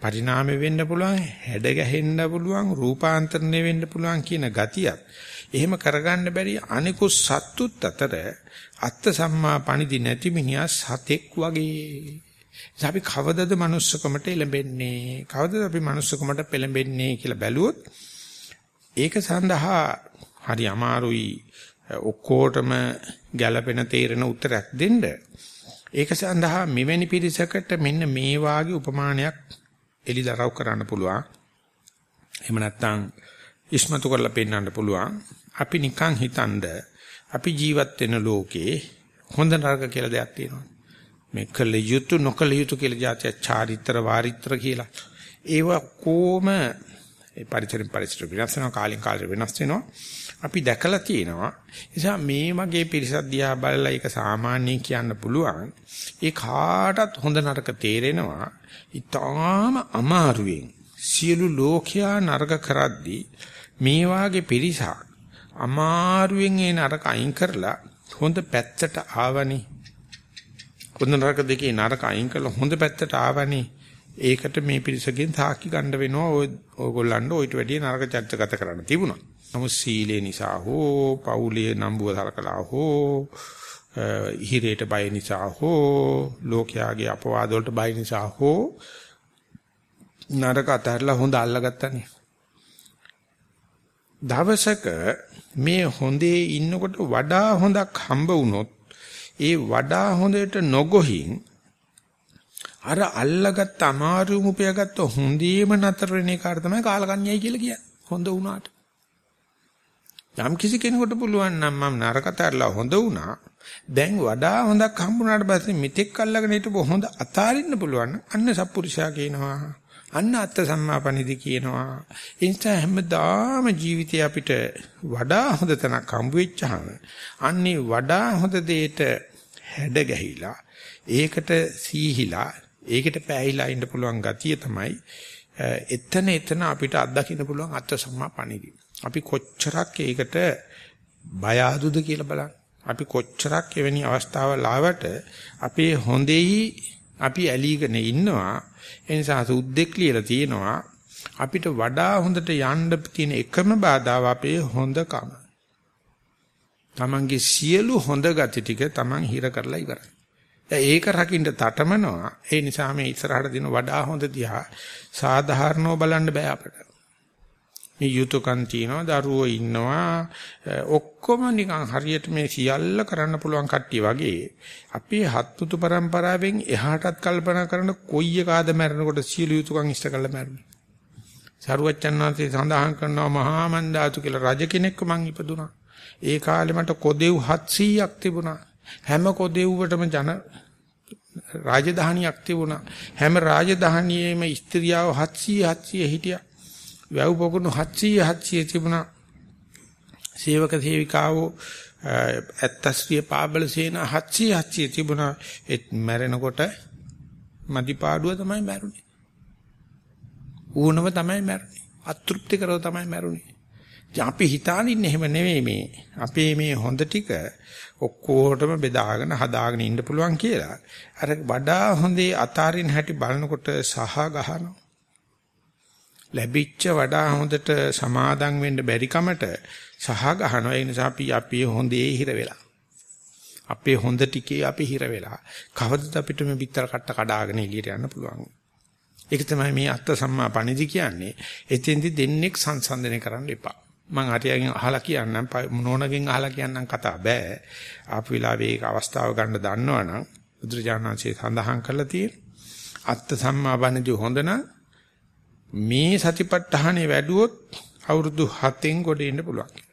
පරිණාමය වෙන්න පුළුවන්, හැඩ ගැහෙන්න පුළුවන්, රූපාන්තරණය වෙන්න පුළුවන් කියන ගතියක් එහෙම කරගන්න බැරි අනිකුත් සත්තුත් අතර අත්ත සම්මා පණිදි නැති මිනිහා සතෙක් වගේ. අපි කවදද manussකමට එළඹෙන්නේ? කවදද අපි manussකමට පෙළඹෙන්නේ කියලා බැලුවොත් ඒක සඳහා හරි අමාරුයි ඔක්කොටම ගැළපෙන තේරෙන උත්තරයක් දෙන්න. ඒක සඳහා මෙවැනි පිරිසකට මෙන්න මේ වාගේ උපමානයක් එලිදරව් කරන්න පුළුවන්. එහෙම නැත්නම් ඉස්මතු කරලා පෙන්වන්න පුළුවන්. අපි නිකන් හිතනද අපි ජීවත් වෙන ලෝකේ හොඳ නරක කියලා දෙයක් තියෙනවා. මේ කළ යුතු නොකළ යුතු කියලා જાතිය චාරිත්‍ර වාරිත්‍ර කියලා. ඒව කොම ඒ පරිසරින් පරිසර වෙනස් වෙනවා කාලින් කාලට වෙනස් වෙනවා. අපි දැකලා තියෙනවා. නිසා මේ වගේ පිරිසක් දිහා බලලා ඒක සාමාන්‍යයෙන් කියන්න පුළුවන්. ඒ කාටත් හොඳ නරක තේරෙනවා. ඊටාම අමාරුවෙන් සියලු ලෝකයා නරක කරද්දී මේ වාගේ පිරිසක් අමාරුවෙන් ඒ නරක අයින් කරලා හොඳ පැත්තට ආවනේ. හොඳ නරක දෙකේ නරක අයින් කරලා හොඳ පැත්තට ආවනේ. ඒකට මේ පිරිසකින් සාක්ෂි ගන්න වෙනවා ඔය ඕගොල්ලන්ට ඔయిత වැඩිය නරක චර්ච ගත කරන්න තිබුණා. නමුත් සීලේ නිසා හෝ පෞලිය නම්බුව සලකලා හෝ හිරේට බය නිසා හෝ ලෝකයාගේ අපවාද වලට බය නිසා හෝ නරක අතහැරලා හොඳ අල්ලගත්තනේ. දවසක මේ හොඳේ ඉන්නකොට වඩා හොඳක් හම්බ වුණොත් ඒ වඩා හොඳට නොගොහින් අර අල්ලගත්ත අමාරුම උපයාගත්ත හොඳේම නතර වෙන එකට තමයි කාලකන්‍යයි කියලා කියන්නේ. හොඳ වුණාට. යම් කිසි කෙනෙකුට පුළුවන් නම් මම නරකතරලා හොඳ වුණා. දැන් වඩා හොඳක් හම්බුනාට පස්සේ මෙතෙක් අල්ලගෙන හිටපො හොඳ අතාරින්න පුළුවන්. අන්න සත්පුරුෂයා කියනවා. අන්න අත්ත සම්මාපණිදි කියනවා. ඒ නිසා හැමදාම ජීවිතේ අපිට වඩා හොඳ තැනක් හම්බ වෙච්චාම අන්නේ වඩා හොඳ දෙයට හැඩ ගැහිලා ඒකට සීහිලා ඒකට පෑහිලා ඉන්න පුළුවන් ගතිය තමයි එතන එතන අපිට අත්දකින්න පුළුවන් අත්ත සම්මාපණිදි. අපි කොච්චරක් ඒකට බය ආදුද කියලා බලන්න. අපි කොච්චරක් එවැනි අවස්ථාවල් ආවට අපේ හොඳෙහි අපි ඇලීගෙන ඉන්නවා ඒ නිසා සුද්දෙක් ලියලා තියෙනවා අපිට වඩා හොඳට යන්න තියෙන එකම බාධාව අපේ හොඳකම. Tamange සියලු හොඳ ගති ටික Taman හිර කරලා ඉවරයි. ඒක රකින්න තටමනවා. ඒ නිසා මේ ඉස්සරහට දින වඩා හොඳ දිහා සාධාරණව බලන්න බෑ අපට. මේ යුතුයකම් තියෙනවා දරුවෝ ඉන්නවා ඔක්කොම නිකන් හරියට මේ සියල්ල කරන්න පුළුවන් කට්ටිය වගේ. අපේ හත්තුතු પરම්පරාවෙන් එහාටත් කල්පනා කරන කොයි එකාද මැරෙනකොට සියලු යුතුයකම් ඉෂ්ට කරලා මැරුණේ? සරුවච්චන්නාන්සේ සඳහන් කරනවා මහා මන්දාතු කියලා රජ කෙනෙක්ව මං ඉපදුනා ඒ කාලේ මට කොදෙව් 700ක් තිබුණා. හැම කොදෙව්වටම ජන රාජධානියක් තිබුණා. හැම රාජධානියේම ස්ත්‍රියව 700 700 හිටියා. වැව් පොකුණු 700 700 තිබුණා. සේවක සේවිකාවෝ ඇත්තස්ත්‍රිය පාබල සේන 700 700 තිබුණා. ඒත් මැරෙනකොට මදිපාඩුව තමයි මැරුණේ. ඌනම තමයි මැරුණේ. අතෘප්ති කරව තමයි මැරුණේ. අපි හිතානින්නේ එහෙම නෙවෙයි මේ. අපේ මේ හොඳ ටික ඔක්කොටම බෙදාගෙන හදාගෙන ඉන්න පුළුවන් කියලා. අර වඩා හොඳේ අතාරින් හැටි බලනකොට සහ ගහනවා. ලැබිච්ච වඩා හොඳට සමාදම් වෙන්න බැරි කමට සහ ගහනවා. ඒ නිසා අපි අපි හොඳේ හිර වෙලා. අපේ හොඳ ටිකේ අපි හිර වෙලා. කවදද අපිට මේ පිටර කට්ට කඩාගෙන එළියට යන්න පුළුවන්. ඒක තමයි මේ අත්ත සම්මා පණිදි කියන්නේ. එතෙන්දි දෙන්නෙක් සංසන්දනය කරන්න එපා. මම හරියකින් අහලා කියන්නම් නෝනගෙන් අහලා කියන්නම් කතා බෑ. ආපු වෙලාවේ ඒක අවස්ථාව ගන්න දන්නවනම් බුදුරජාණන්සේ සඳහන් කරලා තියෙන අත්ත සම්මා පණිදි හොඳ නම් මේ සතිපට්ඨානේ වැඩුවොත් අවුරුදු 7න් ගොඩ එන්න පුළුවන්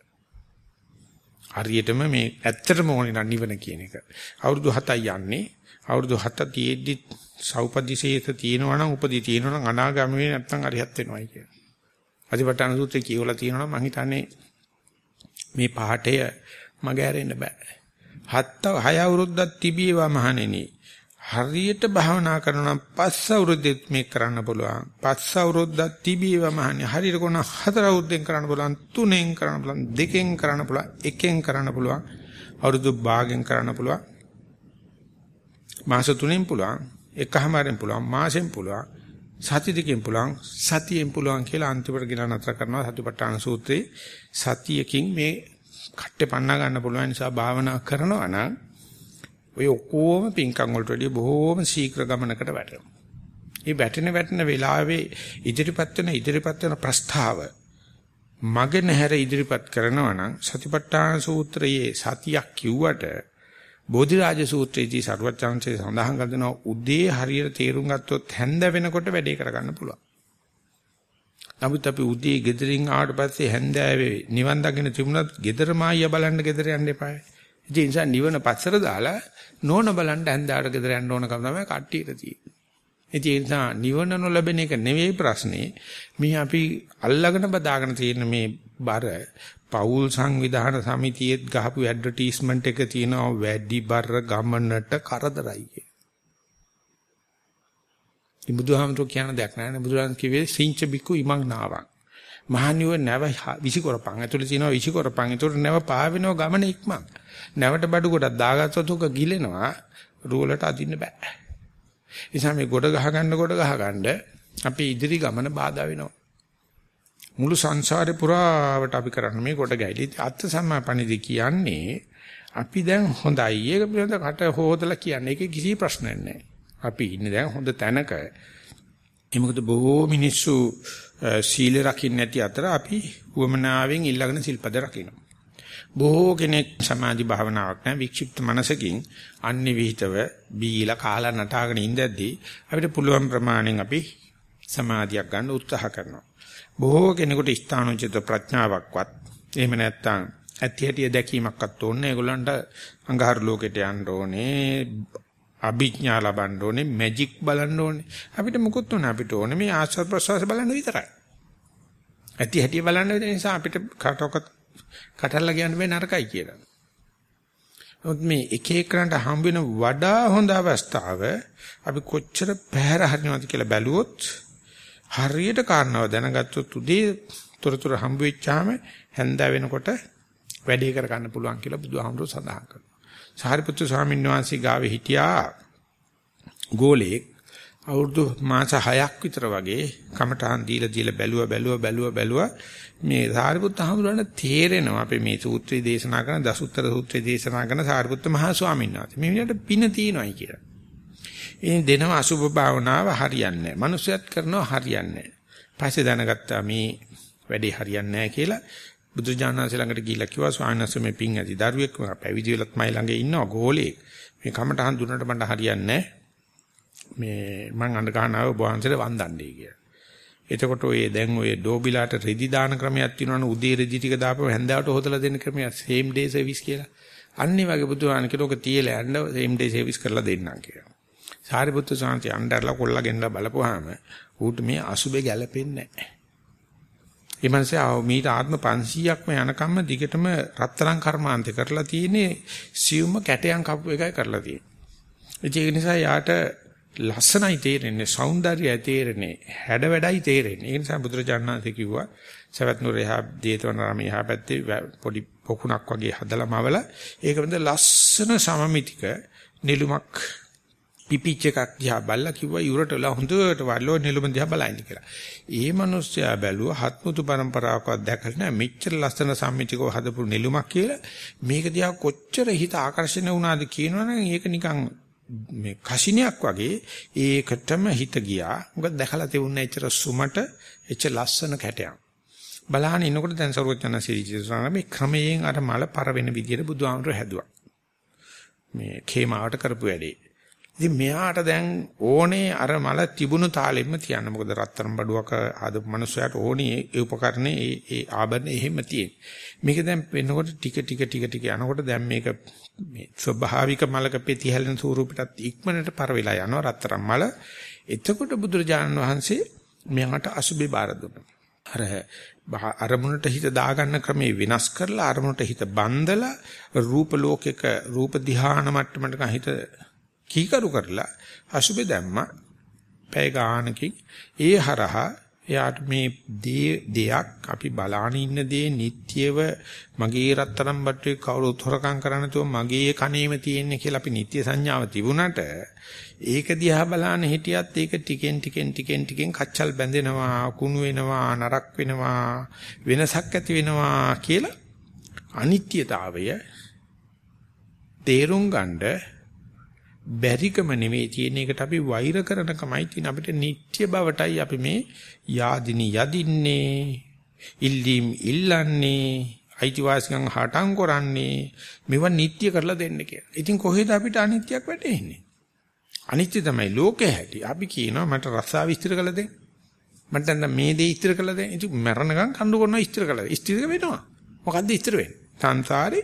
හරියටම මේ ඇත්තටම ඕනේ නම් නිවන කියන එක. අවුරුදු 7යි යන්නේ. අවුරුදු 7 තියෙද්දි සෞපදිශේත තියෙනවා නම් උපදී තියෙනවා නම් අනාගාමී වෙන්නේ නැත්නම් අරිහත් වෙනවයි කියන. අදිපට්ඨාන සූත්‍රය කියවලා තියෙනවා නම් මම හිතන්නේ මේ පාඩය මග ඇරෙන්න බෑ. හත් හය අවුරුද්දක් තිබීවා මහණෙනි. හරියට භාවනා කරනවා පස් අවුරුද්දෙත් මේක කරන්න පුළුවන්. පස් අවුරුද්දක් තිබීව මහන්නේ හරියට කොන හතර අවුරුද්දෙන් කරන්න පුළුවන්, තුනෙන් කරන්න පුළුවන්, දෙකෙන් කරන්න පුළුවන්, එකෙන් කරන්න පුළුවන්, අවුරුදු භාගෙන් කරන්න පුළුවන්. මාස තුනෙන් පුළුවන්, එකහමාරෙන් පුළුවන්, මාසෙන් පුළුවන්, සති දෙකෙන් පුළුවන්, සතියෙන් පුළුවන් කියලා අන්තිමට ගිලා නතර කරනවා සතිපට්ඨාන සූත්‍රයේ සතියකින් මේ කට්ටේ පන්න ගන්න පුළුවන් නිසා භාවනා කරනවා නම් ඔය ඔක්කොම පින්කම් වලට වඩා බොහෝම ශීඝ්‍ර ගමනකට වැටෙනවා. මේ වැටෙන වැටෙන වෙලාවේ ඉදිරිපත් වෙන ඉදිරිපත් වෙන ප්‍රස්තාව මගේ නැහැර ඉදිරිපත් කරනවා නම් සතිපට්ඨාන සූත්‍රයේ සතියක් කිව්වට බෝධිරාජ සූත්‍රයේදී සරුවචාන්සේ සඳහන් කරනවා උදේ හරියට තේරුම් ගත්තොත් හැන්ද වෙනකොට වැඩේ කරගන්න පුළුවන්. නමුත් අපි උදේ ගෙදරින් ආවට පස්සේ හැන්දෑවේ නිවන් දකින්න තිබුණත් ගෙදරම ආයියා බලන්න ගෙදර යන්න එපායි. ඒ නිසා නිවන පස්සට දාලා නෝන බලන්න හැන්දාට ගෙදර යන්න ඕනකම තමයි කට්ටියට තියෙන්නේ. ඒ නිසා නිවන නොලැබෙන එක නෙවෙයි ප්‍රශ්නේ. මේ අපි අල්ලගෙන බදාගෙන තියෙන මේ බර පෞල් සංවිධාන සමිතියෙත් ගහපු ඇඩ්වර්ටයිස්මන්ට් එක තියෙනවා වැඩි බර ගමනට කරදරයි කිය. ඉතින් බුදුහාමතුරු කියන දෙයක් නෑ නේ බුදුරන් කිව්වේ සිංච බිකු ඉමං නාවක්. මහණියෝ නැව විසිකරපන්. ඇතුළේ තියෙනවා විසිකරපන්. ඒතකොට නැව පාවෙනව ගමන ඉක්මන්. නැවට බඩු කොටක් දාගත්තොත් උක ගිලෙනවා. රුවලට අදින්න බෑ. නිසා මේ ගොඩ ගහ ගන්න ගොඩ ගහ ගන්න අපි ඉදිරි ගමන බාධා වෙනවා. මුළු සංසාරේ පුරාවට අපි කරන්නේ මේ කොට ගැයිලි අත්ත් සම්මාපණිදි කියන්නේ අපි දැන් හොඳයි. ඒක පිළිබඳ කට හොදලා කියන්නේ. ඒක කිසි ප්‍රශ්නයක් නැහැ. අපි ඉන්නේ දැන් හොඳ තැනක. ඒ මොකද බොහෝ මිනිස්සු සීල රකින්න නැති අතර අපි වමනාවෙන් ඊළඟන සිල්පද රකින්න. බොහෝ කෙනෙක් සමාධි භාවනාවක් නැහැ වික්ෂිප්ත මනසකින් අන්නේ විහිතව බීලා කාලා නටාගෙන ඉඳද්දී අපිට පුළුවන් ප්‍රමාණයෙන් අපි සමාධියක් ගන්න උත්සාහ කරනවා. බොහෝ කෙනෙකුට ස්ථානෝචිත ප්‍රඥාවක්වත් එහෙම නැත්නම් ඇති හැටිය දැකීමක්වත් ඕනේ. ඒගොල්ලන්ට අඟහරු ලෝකෙට යන්න ඕනේ. අභිඥා ලබන්න ඕනේ, මැජික් බලන්න ඕනේ. අපිට මොකුත් උන අපිට ඕනේ මේ ආස්වාද ප්‍රසවාස බලන්න විතරයි. ඇති හැටි බලන්න නිසා අපිට කටක කටල්ලා කියන්න බෑ නරකයි කියලා. නමුත් මේ එක එකනට හම්බ වෙන වඩා හොඳ අවස්ථාව අපි කොච්චර පැහැර හරිනවද කියලා බැලුවොත් හරියට කාරණාව දැනගත්තොත් උදේ තොරතුරු හම්බ වෙච්චාම හැන්දෑ වෙනකොට වැඩේ කර ගන්න පුළුවන් කියලා බුදුහාමුදුරුවෝ සඳහන් කරනවා. සාරිපුත්තු ස්වාමීන් වහන්සේ ගාවේ හිටියා ගෝලෙක් අවුරුදු මාස 6ක් විතර වගේ කමටහන් දීලා දීලා බැලුවා බැලුවා බැලුවා බැලුවා මේ සාරිපුත්ත හඳුනන තේරෙනවා අපි මේ සූත්‍රය දේශනා කරන දසුත්තර සූත්‍රය දේශනා කරන සාරිපුත්ත මහා ස්වාමීන් වහන්සේ මේ විදිහට පින තියෙනවායි කියලා. ඉතින් දෙනව අසුභ භාවනාව හරියන්නේ නැහැ. මනුස්සයත් කරනවා හරියන්නේ නැහැ. පස්සේ දැනගත්තා මේ වැඩේ හරියන්නේ නැහැ කියලා බුදුජානනාංශ ළඟට ගිහිල්ලා කිව්වා ස්වාමීන් වහන්සේ මේ පිං ඇති දරුවෙක් පැවිදි වෙලත් මයි ළඟ ඉන්නවා ගෝලේ. මේ කමටහන් දුන්නට මට හරියන්නේ මේ මං අඬ ගන්නව බෝවන්සල වන්දන්නේ කියලා. එතකොට ඔය දැන් ඔය ඩෝබිලාට රෙදි දාන ක්‍රමයක් තියෙනවනේ උදේ රෙදි ටික දාපුව හැන්දෑවට හොදලා දෙන්න ක්‍රමයක් same day service කියලා. අන්නේ වගේ බුදුහාන කෙනෙක් තියලා යන්න same day service කරලා දෙන්නම් කියලා. සාරිපුත්තු සාන්ති අnderලා කොල්ලා ගෙන්නලා බලපුවාම ඌට මේ අසුබේ ගැලපෙන්නේ නැහැ. ඒ මනසේ මීට ආත්ම 500ක්ම යනකම්ම දිගටම රත්තරන් කර්මාන්ත කරලා තියෙන්නේ සියුම්ම කැටයන් කපු එකයි කරලා තියෙන්නේ. ඒක නිසා යාට ලස්සනයි තේරෙන්නේ, సౌందර්යය තේරෙන්නේ, හැඩ වැඩයි තේරෙන්නේ. ඒ නිසා බුදුරජාණන්සේ කිව්වා සවැත් නුරේහා දේතවනාරාමේ යහා පැත්තේ පොඩි පොකුණක් වගේ හදලාම අවල ඒක වෙනද ලස්සන සමමිතික නිලුමක් පිපිච් එකක් දිහා බැලලා කිව්වා යුරට වෙලා හොඳට වල්ලෝ නිලුම දිහා බලන්න කියලා. ඒ මිනිස්සයා බැලුවා හත්මුතු પરම්පරාවකවත් දැකලා නැහැ මෙච්චර ලස්සන සම්මිතිකව හදපු නිලුමක් කියලා. මේක දිහා කොච්චර හිත ආකර්ෂණය වුණාද කියනවනම් ඒක නිකන් මේ කසිනියක් වගේ ඒකටම හිත ගියා. මොකද දැකලා තිබුණේ එච්චර සුමට එච්චර ලස්සන කැටයක්. බලහන් ඉන්නකොට දැන් සරුවචන සිරිජිසාන මේ ක්‍රමයෙන් අර මල පර වෙන විදියට බුදුහාමුදුර හැදුවා. මේ කේමාවට කරපු වැඩේ. ඉතින් මෙයාට දැන් ඕනේ අර මල තිබුණු තාලෙන්න තියන්න. මොකද රත්තරන් බඩුවක ආදපු මනුස්සයාට ඕනේ ඒ උපකරණේ ඒ ඒ ආභරණ එහෙම තියෙන. මේක දැන් වෙනකොට ටික ටික ටික ටික යනකොට දැන් මේක මේ ස්වභාවික මලක පෙති හැලෙන ස්වරූපයටත් ඉක්මනට පර වෙලා යනවා රත්තරන් මල. එතකොට බුදුරජාණන් වහන්සේ මෙයාට අසුබේ බාර දුන්නා. අර අරමුණට හිත දාගන්න ක්‍රමේ වෙනස් කරලා අරමුණට හිත බන්දලා රූප ලෝකයක රූප ධ්‍යාන මට්ටමට හිත කීකරු කරලා අසුබේ දැම්මා. පැය ගානකින් ඒ හරහා එයාට මේ දෙයක් අපි බලාන ඉන්න දේ නිට්ටියව මගේ රත්තරන් බට්ටුවේ කවුරුත් හොරකම් කරන්න තුව මගේ කණේම තියෙන්නේ කියලා අපි නිට්ටය සංඥාව තිබුණාට ඒක දිහා බලාන හිටියත් ඒක ටිකෙන් ටිකෙන් ටිකෙන් ටිකෙන් කච්චල් බැඳෙනවා කුණු වෙනවා නරක් වෙනවා වෙනසක් ඇති වෙනවා කියලා අනිත්‍යතාවය තේරුම් ගන්නේ බැරිකම නෙවෙයි තියෙන එකට අපි වෛර කරනකමයි තියෙන අපිට නිට්ටය බවටයි අපි මේ යාදිනි යදින්නේ ඉල්ලීම් ඉල්ලන්නේ අයිතිවාසිකම් හටම් කරන්නේ මේව නිට්ටය කරලා දෙන්න කියලා. ඉතින් කොහෙද අපිට අනිත්‍යයක් වැටෙන්නේ? අනිත්‍ය තමයි ලෝකේ හැටි. අපි කියනවා මට රස්සාව විස්තර කළ දෙන්න. මට දැන් මේ දේ ඉස්තර කළ දෙන්න. ඉතින් මරණකම් කඳු කරනවා ඉස්තර කළා. ඉස්තර වෙනවා. මොකද්ද ඉස්තර වෙන්නේ? සංසාරේ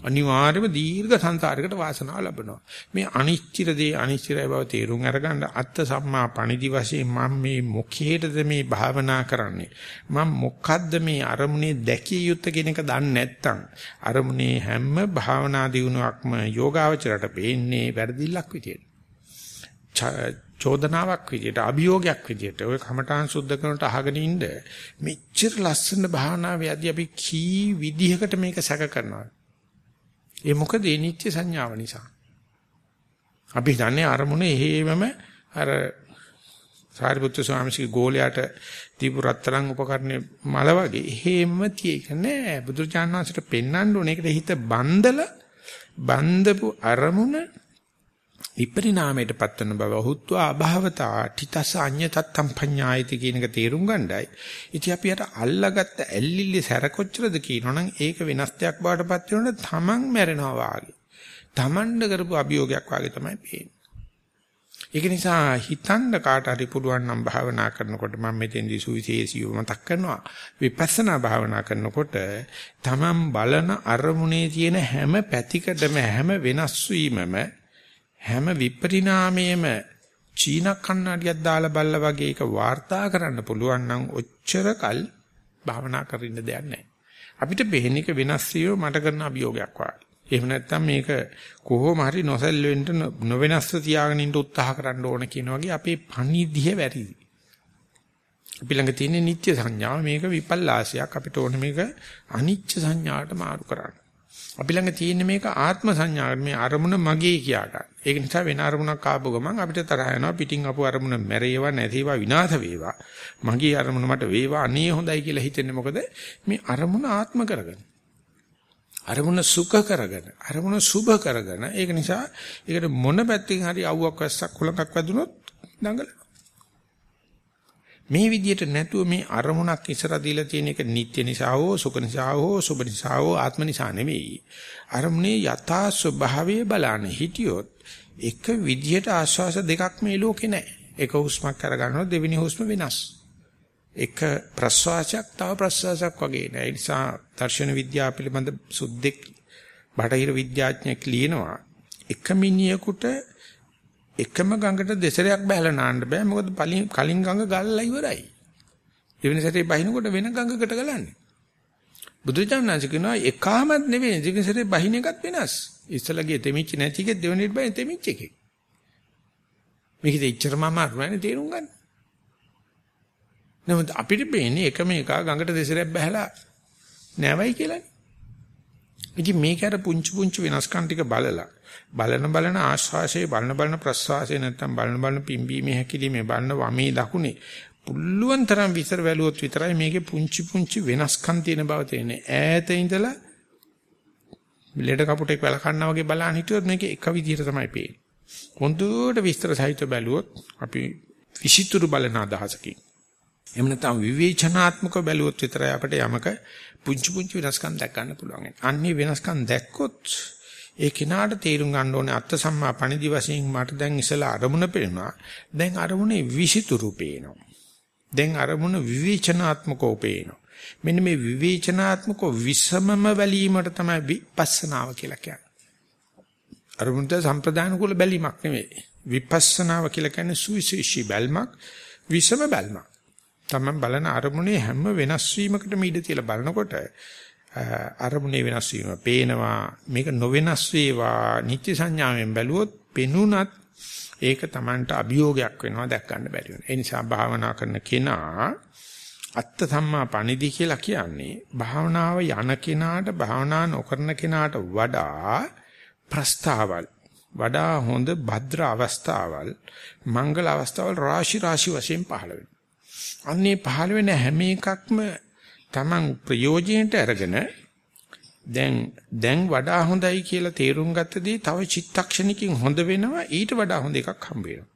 අනිවාර්යයෙන්ම දීර්ඝ සංසාරයකට වාසනාව ලැබෙනවා. මේ අනිශ්චිත දේ අනිශ්චිතයි බව තේරුම් අරගන්න අත්ත සම්මා පණිදි වශයෙන් මම මේ මොකේද මේ භාවනා කරන්නේ? මම මොකද්ද මේ අරමුණේ දැකිය යුත්තේ කියන එක දන්නේ නැත්නම් අරමුණේ හැම භාවනා දියුණුවක්ම යෝගාවචරයට පේන්නේ වැරදිල්ලක් විදියට. චෝදනාවක් විදියට අභියෝගයක් විදියට ඔය කමඨාන් සුද්ධ කරනට අහගෙන ඉන්න මෙච්චර ලස්සන භාවනාවේදී අපි කී විදිහකට මේක සැක කරනවා ඒ මොකද ඒ නිත්‍ය සංඥාව නිසා. අපි දන්නේ අරමුණ එහෙමම අර සාරිපුත්‍ර ස්වාමීන්ගේ ගෝලයට දීපු රත්තරන් උපකරණේ මල වගේ එහෙමම තියෙක නෑ බුදුචාන් වහන්සේට පෙන්වන්න ඕනේ ඒකට හිත බන්දලා බන්දපු අරමුණ විපරිණාමයට පත්වන බව හුත්වා අභවතා තිතස අඤ්‍ය තත්තම් පඤ්ඤායිති කියන එක තේරුම් ගන්නයි. ඉතින් අපි අර අල්ලගත්ත ඇල්ලිලි සැරකොච්චරද කියනවනම් ඒක වෙනස් දෙයක් බවට පත් වෙනකොට තමන් මැරෙනවා වාගේ. තමන්ඩ කරපු අභියෝගයක් වාගේ තමයි පේන්නේ. ඒක නිසා හිතන්න කාට හරි පුළුවන් නම් භාවනා කරනකොට මම මෙතෙන්දී සුවිශේෂීව මතක් කරනවා විපස්සනා භාවනා කරනකොට තමන් බලන අරමුණේ තියෙන හැම පැතිකඩම හැම වෙනස් වීමම හැම විපරිණාමයේම චීන කන්නඩියක් දාලා බල්ලා වගේ එක වාර්තා කරන්න පුළුවන් නම් ඔච්චරකල් භාවනා කරින්න දෙයක් නැහැ. අපිට බෙහෙන එක වෙනස් වීම මට කරන අභියෝගයක් වගේ. එහෙම නැත්නම් මේක කොහොම හරි නොසැල් වෙන්න නොවෙනස්ව තියාගෙන ඉන්න උත්සාහ කරන්න ඕන කියන වගේ අපේ පණිදිය වැරදි. අපි ළඟ තියෙන නිත්‍ය සංඥාව මේක විපල්ලාසයක් අපිට ඕන මේක අනිච්ච සංඥාවට මාරු කරන්න. අපි ළඟ තියෙන මේක ආත්ම සංඥාවට මේ අරමුණ මගේ කියා ගන්න. ඒක නිසා වෙන අරමුණක් ආපු ගමන් අපිට තරහ යනවා පිටින් අපු අරමුණ මැරේවා නැතිවා විනාශ වේවා. මගේ අරමුණ මට වේවා අනේ හොඳයි කියලා හිතෙන්නේ මොකද මේ අරමුණ ආත්ම කරගෙන. අරමුණ සුඛ කරගෙන අරමුණ සුභ කරගෙන ඒක නිසා ඒකට මොන පැත්තකින් හරි අවුවක් වැස්සක් කුලකක් වැදුනොත් දඟල මේ විදියට නැතුව මේ අරමුණක් ඉස්සර දීලා තියෙන එක නිත්‍ය නිසා හෝ සුඛ නිසා හෝ සුභ නිසා හෝ ආත්ම නිසා නෙවෙයි. අරමුණේ යථා ස්වභාවය බලන්න හිටියොත් එක විදියට ආශ්වාස දෙකක් මේ ලෝකේ නැහැ. එක හුස්මක් අරගන්නොත් දෙවෙනි හුස්ම වෙනස්. එක ප්‍රශ්වාසයක් තව ප්‍රශ්වාසයක් වගේ නෑ. ඒ නිසා දර්ශන විද්‍යාව පිළිබඳ සුද්ධෙක් බටහිර විද්‍යාඥයෙක් ලියනවා එක මිනිහෙකුට එකම ගඟට දෙසරයක් බහලා නාන්න බෑ මොකද කලින් ගඟ ගල්ලා ඉවරයි. දෙවෙනි සැරේ බහිනකොට වෙන ගඟකට ගලන්නේ. බුදුචානන්සේ කියනවා එකාමත් නෙවෙයි දෙවෙනි සැරේ බහින එකත් වෙනස්. ඉස්සලගේ තෙමිච්ච නැති එකේ දෙවෙනිට බහින තෙමිච්ච එකේ. මේකද ඉච්චරම අමාරු නෑනේ තේරුම් ගන්න. නමුත් අපිට බේන්නේ එකම එක ගඟට දෙසරයක් බහලා නැවයි කියලානේ. ඉතින් මේක අර පුංචි පුංචි වෙනස්කම් ටික බලලා බලන බලන ආශ්වාසයේ බලන බලන ප්‍රශ්වාසයේ නැත්තම් බලන බලන පිම්බීමේ හැකිලිමේ බලන වමේ දකුණේ පුල්ලුවන් තරම් විතර වැළුවොත් විතරයි මේකේ පුංචි පුංචි වෙනස්කම් තියෙන බව තේරෙන්නේ. ඈත ඉඳලා ලෙඩ කපුටෙක් වැල කන්නා වගේ බලන්න හිටියොත් මේක එක විදිහට තමයි පේන්නේ. හොඳට විස්තර සහිත බැලුවොත් අපි විචිතුරු බලන අදහසකින් එහෙම නැත්නම් විවේචනාත්මක බැලුවොත් විතරයි අපිට යමක පුංචි පුංචි වෙනස්කම් දැක් ගන්න පුළුවන්. අන්නේ වෙනස්කම් දැක්කොත් ඒ කෙනාට තේරුම් ගන්න ඕනේ අත්ත සම්මා පණිදි වශයෙන් මට දැන් ඉසලා අරමුණ පේනවා. දැන් අරමුණේ විසිතුරු පේනවා. දැන් අරමුණ විවේචනාත්මකව පේනවා. මෙන්න මේ විවේචනාත්මක විසමම වැලීමට තමයි විපස්සනාව කියලා කියන්නේ. අරමුණට සම්ප්‍රදාන කුල බැලීමක් නෙවෙයි. විපස්සනාව කියලා කියන්නේ සුවිශේෂී බැල්මක්, විසම බැල්මක්. තමයි බලන අරමුණේ හැම වෙනස් වීමකටම ඉඩ තියලා බලනකොට අරමුණේ වෙනස් වීම පේනවා. මේක නොවෙනස් වේවා. නිත්‍ය සංඥාවෙන් බැලුවොත් පෙනුනත් ඒක Tamanට අභියෝගයක් වෙනවා දැක් ගන්න බැරි වෙනවා. ඒ නිසා භාවනා කරන කෙනා අත්ත සම්මා පණිදි කියලා කියන්නේ භාවනාව යන කෙනාට භාවනා නොකරන කෙනාට වඩා ප්‍රස්තාවල් වඩා හොඳ භද්‍ර අවස්ථාවල් මංගල අවස්ථාවල් රාශි රාශි වශයෙන් පහළ වෙනවා. අන්නේ පහළ වෙන හැම එකක්ම Taman ප්‍රයෝජනෙට අරගෙන දැන් දැන් වඩා හොඳයි කියලා තේරුම් ගත්තදී තව චිත්තක්ෂණිකින් හොඳ වෙනවා ඊට වඩා හොඳ එකක් හම්බ වෙනවා.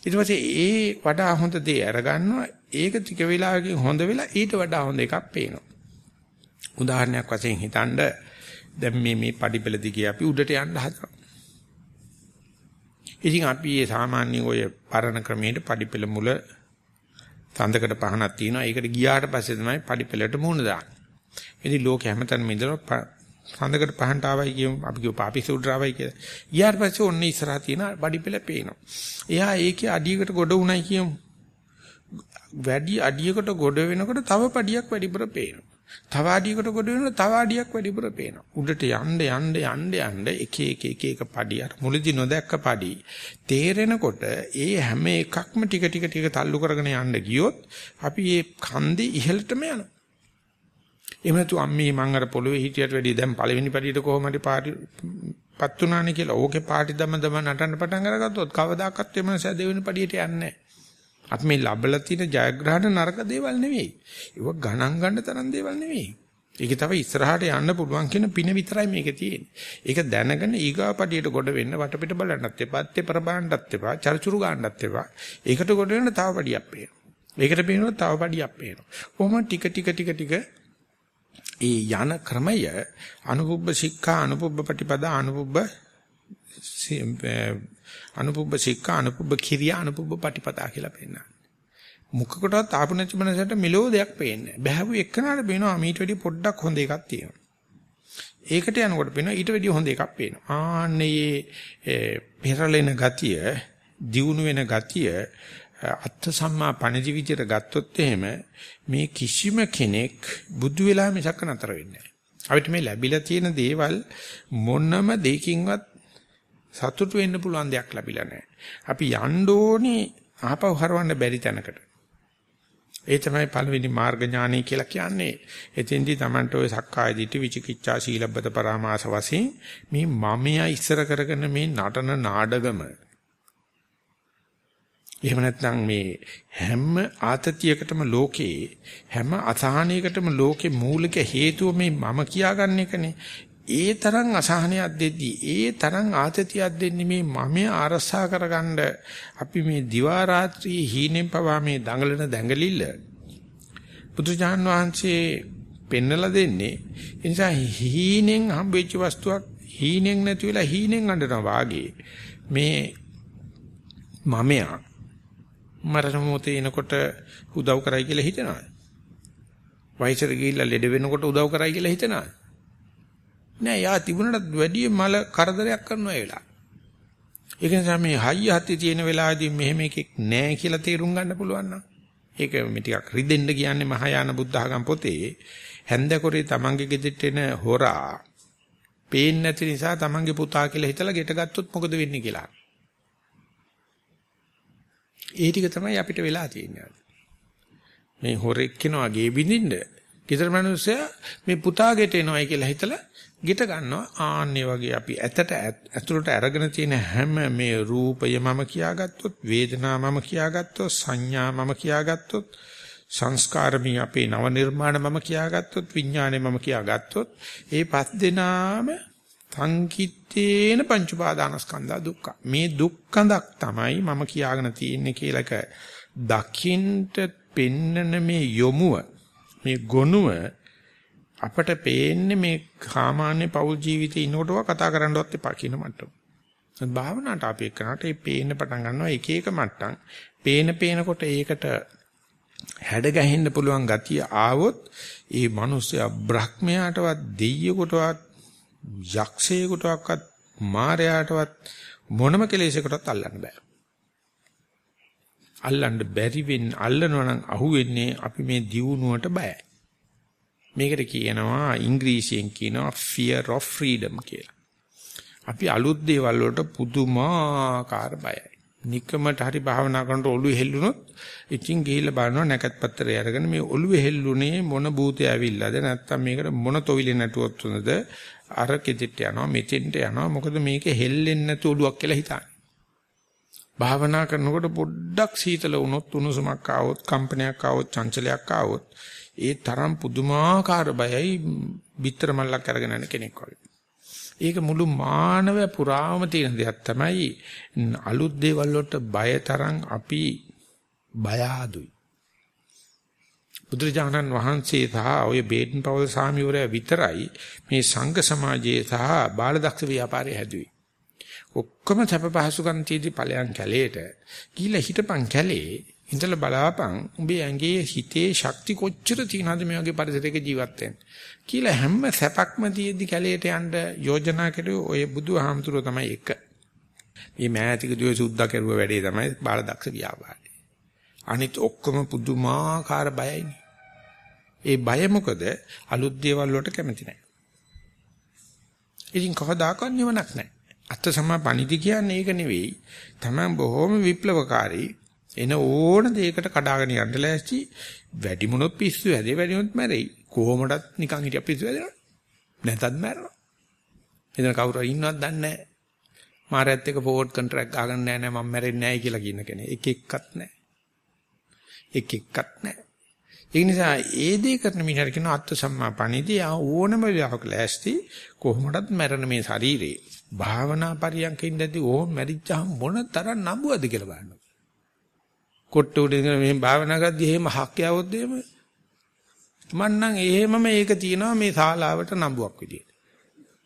ඊට පස්සේ ඒ වඩා හොඳ දේ අරගන්නවා ඒක ටික වෙලාවකින් හොඳ වෙලා ඊට වඩා හොඳ එකක් පේනවා. උදාහරණයක් වශයෙන් හිතන්න දැන් මේ මේ පඩිපෙළ දිගේ අපි උඩට යන්න හදනවා. ඉතින් අපි මේ සාමාන්‍ය ඔය පරණ ක්‍රමයට පඩිපෙළ මුල තන්දකට පහනක් තියෙනවා. ඒකට ගියාට පස්සේ තමයි පඩිපෙළට මුහුණ දාන්නේ. ඉතින් ලෝකෙ හැමතැනම ඉඳලා තන්දකට පහනට ආවයි කියමු. අපි කියමු පාපිස උඩ ආවයි කියලා. ගියාට පස්සේ ඔන්න ඉස්සරහා තියෙන පඩිපෙළ පේනවා. එයා ඒකේ අඩියකට ගොඩ උණයි කියමු. වැඩි අඩියකට ගොඩ වෙනකොට තව පඩියක් වැඩිපුර පේනවා. තව අඩියකට කොට වෙනවා තව අඩියක් වැඩිපුර පේනවා. උඩට යන්න යන්න යන්න යන්න එක එක එක එක පඩි අර මුලදී නොදැක්ක පඩි තේරෙනකොට ඒ හැම එකක්ම ටික ටික ටික තල්ලු කරගෙන යන්න ගියොත් අපි මේ කන්දේ ඉහළටම යනවා. එහෙම නැතු අම්මේ මං අර පොළවේ හිටියට වැඩිය දැන් පළවෙනි පඩියට කොහොම හරි පාටි පත් උනානේ කියලා ඕකේ පාටි දම දම නටන්න පටන් අරගත්තොත් කවදාකවත් එමන සැදෙවෙනි පඩියට යන්නේ නැහැ. අපි මේ ලැබලා තියෙන ජයග්‍රහණ නරක දේවල් නෙවෙයි. ඒක ගණන් ගන්න තරම් දේවල් නෙවෙයි. ඒක තව ඉස්සරහට යන්න පුළුවන් කියන පින විතරයි මේකේ තියෙන්නේ. ඒක දැනගෙන ඊගාපටියට ගොඩ වෙන්න වටපිට බලන්නත් එපා, තෙපර බලන්නත් එපා, චර්චුරු ගන්නත් එපා. ඒකට ගොඩ වෙන්න තව පඩියක් පේනවා. ඒකට පේනවා තව පඩියක් පේනවා. කොහොම ටික ටික ටික ටික ඒ යන ක්‍රමය අනුපුබ්බ ශික්ෂා අනුපුබ්බ ප්‍රතිපදා අනුපුබ්බ අනුපුබ්බ ශික්ෂා අනුපුබ්බ කිරියා අනුපුබ්බ පටිපදා කියලා පෙන්නනවා. මුඛකටවත් ආපු නැති මනසට මෙලෝ දෙයක් පේන්නේ නැහැ. බහැවු එක්කනට පේනවා මීට වැඩි පොඩ්ඩක් හොඳ එකක් තියෙනවා. ඒකට යනකොට පේනවා ඊට වැඩිය හොඳ එකක් පේනවා. ආන්නේ පෙරලෙන ගතිය, දියුණු වෙන ගතිය අත්ථ සම්මා පණිදි විදියට ගත්තොත් එහෙම මේ කිසිම කෙනෙක් බුදු වෙලා මිසක නතර වෙන්නේ නැහැ. අපිට මේ ලැබිලා තියෙන දේවල් මොනම දෙයකින්වත් සතුටු වෙන්න පුළුවන් දෙයක් ලැබිලා නැහැ. අපි යන්න ඕනේ ආපහු හරවන්න බැරි තැනකට. ඒ තමයි පළවෙනි මාර්ග ඥානය කියලා කියන්නේ. එතෙන්දී Tamanට ඔය සක්කාය දිට්ඨි විචිකිච්ඡා සීලබ්බත පරාමාස වශයෙන් මේ මමයා ඉස්සර කරගෙන මේ නටන නාඩගම එහෙම නැත්නම් මේ හැම ආතතියකටම ලෝකේ හැම අසහනයකටම ලෝකේ මූලික හේතුව මේ මම කියාගන්න එකනේ. ඒ තරම් අසහනයක් දෙද්දී ඒ තරම් ආතතියක් දෙන්නේ මේ මම ආරසා කරගන්න අපි මේ දිවා රාත්‍රියේ හීනෙන් පවා මේ දඟලන දැඟලිල්ල බුදුජාන් වහන්සේ පෙන්නලා දෙන්නේ ඒ නිසා හීනෙන් හම්බෙච්ච වස්තුවක් හීනෙන් නැති වෙලා හීනෙන් අඬනවා වාගේ මේ මමයා මරණ මොහොතේ එනකොට උදව් කරයි කියලා හිතනවා. වයසට ගිහිල්ලා ලෙඩ වෙනකොට උදව් කරයි කියලා හිතනවා. නෑ යා තිබුණට වැඩි මල කරදරයක් කරනවා ඒ වෙලාව. ඒක නිසා මේ හයිය හත්ති තියෙන වෙලාවදී මෙහෙම එකෙක් නෑ කියලා තේරුම් ගන්න පුළුවන් නම් ඒක මේ ටිකක් රිදෙන්න කියන්නේ මහායාන බුද්ධඝම් පොතේ හැන්දකොරේ තමන්ගේ ගෙදරට එන හොරා පේන්නේ නැති නිසා තමන්ගේ පුතා කියලා හිතලා ගෙට ගත්තොත් මොකද වෙන්නේ කියලා. ඒ ටික තමයි අපිට වෙලා තියෙන්නේ. මේ හොරෙක් කෙනා ගේ බින්දින්න ගෙදර මිනිස්සයා මේ පුතාගෙට එනවයි කියලා හිතලා ගිට ගන්නවා ආන්නේ වගේ අපි ඇතට ඇතුළට අරගෙන තියෙන හැම මේ රූපය මම කියාගත්තොත් වේදනා මම කියාගත්තොත් සංඥා මම කියාගත්තොත් සංස්කාරමී අපේ නව නිර්මාණ මම කියාගත්තොත් විඥානේ මම කියාගත්තොත් ඒ පස් දෙනාම සංකිට්ඨේන පංච උපාදානස්කන්ධා දුක්ඛ. මේ දුක්ඛඳක් තමයි මම කියාගෙන තියෙන්නේ කියලාක දකින්ට පෙන්නන මේ යොමුව මේ ගොනුව අපට පේන්නේ මේ සාමාන්‍ය පෞල් ජීවිතේ ඉන්නකොටව කතා කරන්නවත් එපා කියන මට්ටම. භාවනාවට අපි එක්කනට මේ පේන්න පටන් ගන්නවා එක එක මට්ටම්. පේන පේනකොට ඒකට හැඩ ගැහෙන්න පුළුවන් ගතිය ආවොත් ඒ මිනිස්සයා බ්‍රහ්මයාටවත් දෙයියෙකුටවත් යක්ෂයෙකුටවත් මාරයාටවත් මොනම කෙලෙසකටවත් අල්ලන්න බෑ. අල්ලන්න බැරි වෙන්න අල්ලනවා නම් අහුවෙන්නේ අපි මේ දියුණුවට බයයි. මේකට කියනවා ඉංග්‍රීසියෙන් කියනවා fear of freedom කියලා. අපි අලුත් දේවල් වලට පුදුමාකාර බයයි. নিকමට හරි භාවනා කරනකොට ඔළුවේ හෙල්ලුනොත් ඉතින් ගිහිල්ලා බලනවා නැකත් පත්‍රය අරගෙන මේ ඔළුවේ හෙල්ලුනේ මොන භූතය ඇවිල්ලාද නැත්නම් මේකට මොන තොවිලේ නැටුවොත් හොඳද අර කෙදෙට්ට යනවා මෙතෙන්ට යනවා මොකද මේක හෙල්ලෙන්නේ නැතු ඔළුවක් කියලා හිතන්නේ. භාවනා කරනකොට පොඩ්ඩක් සීතල වුණොත් උණුසුමක් ආවොත් කම්පනයක් ආවොත් චංචලයක් ආවොත් ඒ තරම් පුදුමාකාර බයයි bitter මල්ලක් අරගෙන යන කෙනෙක් වගේ. ඒක මුළු මානව පුරාම තියෙන දෙයක් තමයි අලුත් දේවල් වලට බය තරම් අපි බය ආදුයි. බුදුරජාණන් වහන්සේ සහ ඔය බේඩන් පවල් සාමිවරයා විතරයි මේ සංඝ සමාජයේ සහ බාලදක්ෂ ව්‍යාපාරය හැදුවේ. ඔක්කොම සැප පහසුකම් තියදී ඵලයන් කැලේට ගිහිල්ලා හිටපන් කැලේ ඉඳලා බලාපන් උඹේ ඇඟේ හිතේ ශක්ති කොච්චර තියෙනවද මේ වගේ පරිසරයක ජීවත් වෙන්න කියලා හැම සැපක්ම තියෙද්දි කැලේට යන්න යෝජනා කරුවේ ඔය බුදුහාමුදුරුවෝ තමයි එක. මේ මෑතික දුවේ සුද්ධා කරුව වැඩේ තමයි බාලදක්ෂ ව්‍යාපාරය. අනිත් ඔක්කොම පුදුමාකාර බයයිනේ. ඒ බය මොකද? අලුත් දේවල් වලට කැමති නැහැ. ඉතින් කවදාකවත් නිවනක් නැහැ. අත්ත සමා පණිදි කියන්නේ ඒක නෙවෙයි. තමයි බොහොම විප්ලවකාරී එන ඕන දෙයකට කඩාගෙන යන්න ලෑස්ති වැඩි මොනොත් පිස්සු හැදේ වැඩි මොනොත් මැරෙයි. කොහොමඩත් නිකන් හිටිය පිස්සු හැදෙනවා. නැතත් මැරෙනවා. එතන කවුරු ඉන්නවද දන්නේ නැහැ. මාරයත් එක්ක ෆෝර්ඩ් කොන්ට්‍රැක්ට් ගන්න නැහැ නෑ මම මැරෙන්නේ නැහැ කියලා කියන කෙනෙක්. එක එක්කත් නැහැ. එක එක්කත් නැහැ. ඒ නිසා ඒ දේ කරන මිනිහට කියන අත්ත් සම්මා පණිදී ඕනම වෙලාවක ලෑස්ති කොහොමදත් මැරෙන මේ ශරීරේ භාවනා පරියන්ක ඉඳදී ඕම මැරිච්චාම මොන තරම් නඹුවද කියලා බලන්න. කොට්ට උඩ ඉඳලා මෙහෙම භාවනා කරද්දී එහෙම හක් යවොත් එහෙම මන්නම් එහෙමම ඒක තියෙනවා මේ ශාලාවට නඹුවක් විදියට.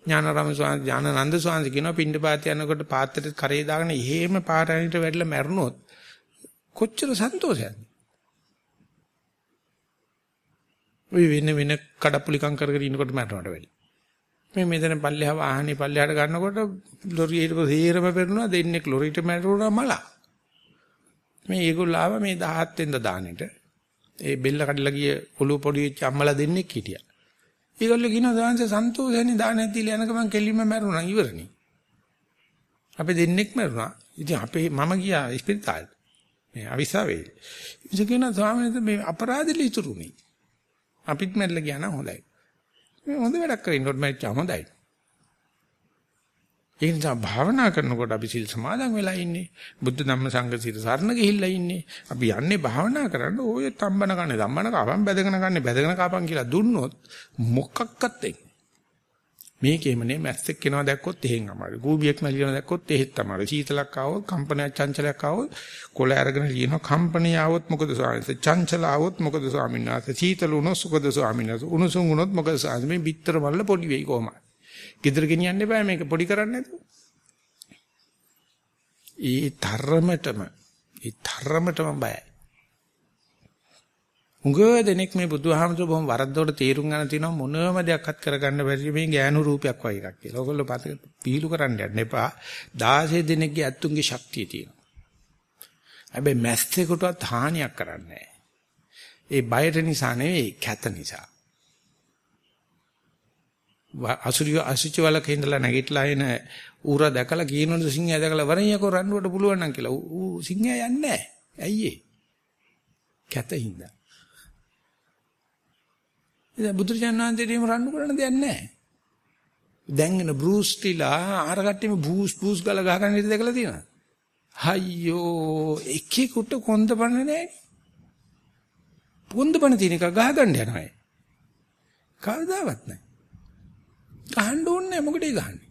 ඥානරම ස්වාමීන් ඥානানন্দ ස්වාමීන් කියනවා පින්ඩපාත යනකොට පාත්‍රෙ කරේ දාගෙන එහෙම පාරාණිට වැටලා මැරුණොත් කොච්චර සන්තෝෂයක්ද? ওই වෙන වෙන කඩපුලිකම් කර කර ඉන්නකොට මැරෙනවට වැඩි. මේ මෙතන පල්ලෙහා වාහනේ පල්ලෙහාට ගන්නකොට ලොරිය ඊට පස්සේ හේරම පෙරනවා දෙන්නේ ලොරියට මැරුණා මලා. මේ ඒගොල්ලෝ ආව මේ 17 වෙනිදා දානෙට. ඒ බෙල්ල කඩලා ගිය ඔළුව පොඩි වෙච්ච අම්මලා දෙන්නෙක් හිටියා. ඒගොල්ලෝ කියනවා දාන්ස සන්තෝෂෙන් දානෙත් දීලා යනකම කෙලින්ම මැරුණා ඉවරනේ. අපි දෙන්නෙක් මැරුණා. ඉතින් අපේ මම ගියා ඉස්පිරිතාලෙට. මේ අවිසාවේ. ඉතින් කියනවා ස්වාමීන් වහන්සේ මේ අපරාධෙලි ඉතුරුනේ. අපිත් මැරලා ගියා නම් හොඳයි. මේ හොඳ වැඩක් කරගෙන ඉන්නොත් මැරිච්චා හොඳයි. ඒ නිසා භාවනා කරනකොට අපි සිල් සමාදන් වෙලා ඉන්නේ. බුද්ධ ධම්ම සංඝ සිල් සරණ ගිහිල්ලා ඉන්නේ. අපි යන්නේ භාවනා කරන්න ඔය තම්බන කන්නේ ධම්මන කපම් බැදගෙන කන්නේ බැදගෙන කපම් කියලා දුන්නොත් මොකක්වත් එන්නේ. මේකේම නේ මැස්සෙක් කෙනා දැක්කොත් එහෙන් අමාරු. ගූබියෙක් නලියන දැක්කොත් එහෙත් අමාරු. සීතලක් ආවොත් කම්පනයක් චංචලයක් ආවොත් කොළ අරගෙන ලියනවා කම්පනිය ආවොත් මොකද ස්වාමීන් වහන්සේ? චංචල ආවොත් මොකද ස්වාමීන් වහන්සේ? සීතල වුණොත් මොකද ස්වාමීන් වහන්සේ? උණුසුම් වුණොත් මොකද ස්වාමීන් වහන්සේ? මේ බිත්තර මල්ල පොඩි වෙයි කොහමද? ගෙදර ගෙනියන්න එපා මේක පොඩි කරන්න නැතුව. ඒ තරමටම ඒ තරමටම බයයි. උගව දෙනෙක් මේ බුදුහාමතුරු බොහොම වරද්දවට තීරුම් ගන්න තියෙනවා මොනම දෙයක්වත් කරගන්න බැරි මේ ගෑනු රූපයක් වගේ එකක් කියලා. ඕගොල්ලෝ පත පීලු කරන්න යන්න එපා. 16 දෙනෙක්ගේ ඇත්තුන්ගේ ශක්තිය තියෙනවා. හැබැයි මැස්සෙකුටවත් හානියක් කරන්නේ ඒ බයට නිසා නෙවෙයි කැත නිසා. අසුරිය අසුචි වලක ඉඳලා නැගිටලා එන ඌර දැකලා කියනොත් සිංහයා දැකලා වරණියකෝ රණ්ඩුවට පුළුවන් නම් කියලා. ඌ සිංහයා යන්නේ නැහැ. ඇයි ඒ? කැතින්ද. ඉතින් බුදුරජාණන් වහන්සේටම රණ්ඩු කරන්න දෙයක් නැහැ. දැන් එන බෲස් ටිලා ආර කට්ටියම බූස් බූස් ගල ගහ ගන්න ඉඳ දැකලා තියෙනවා. අයියෝ එකෙකුට කොන්ද බන්න නැහැ. කොන්ද බන්න තියෙන එක ගහ ගන්න යනවා. කවදාවත් නැහැ. ගහන්න ඕනේ මොකටද ගහන්නේ?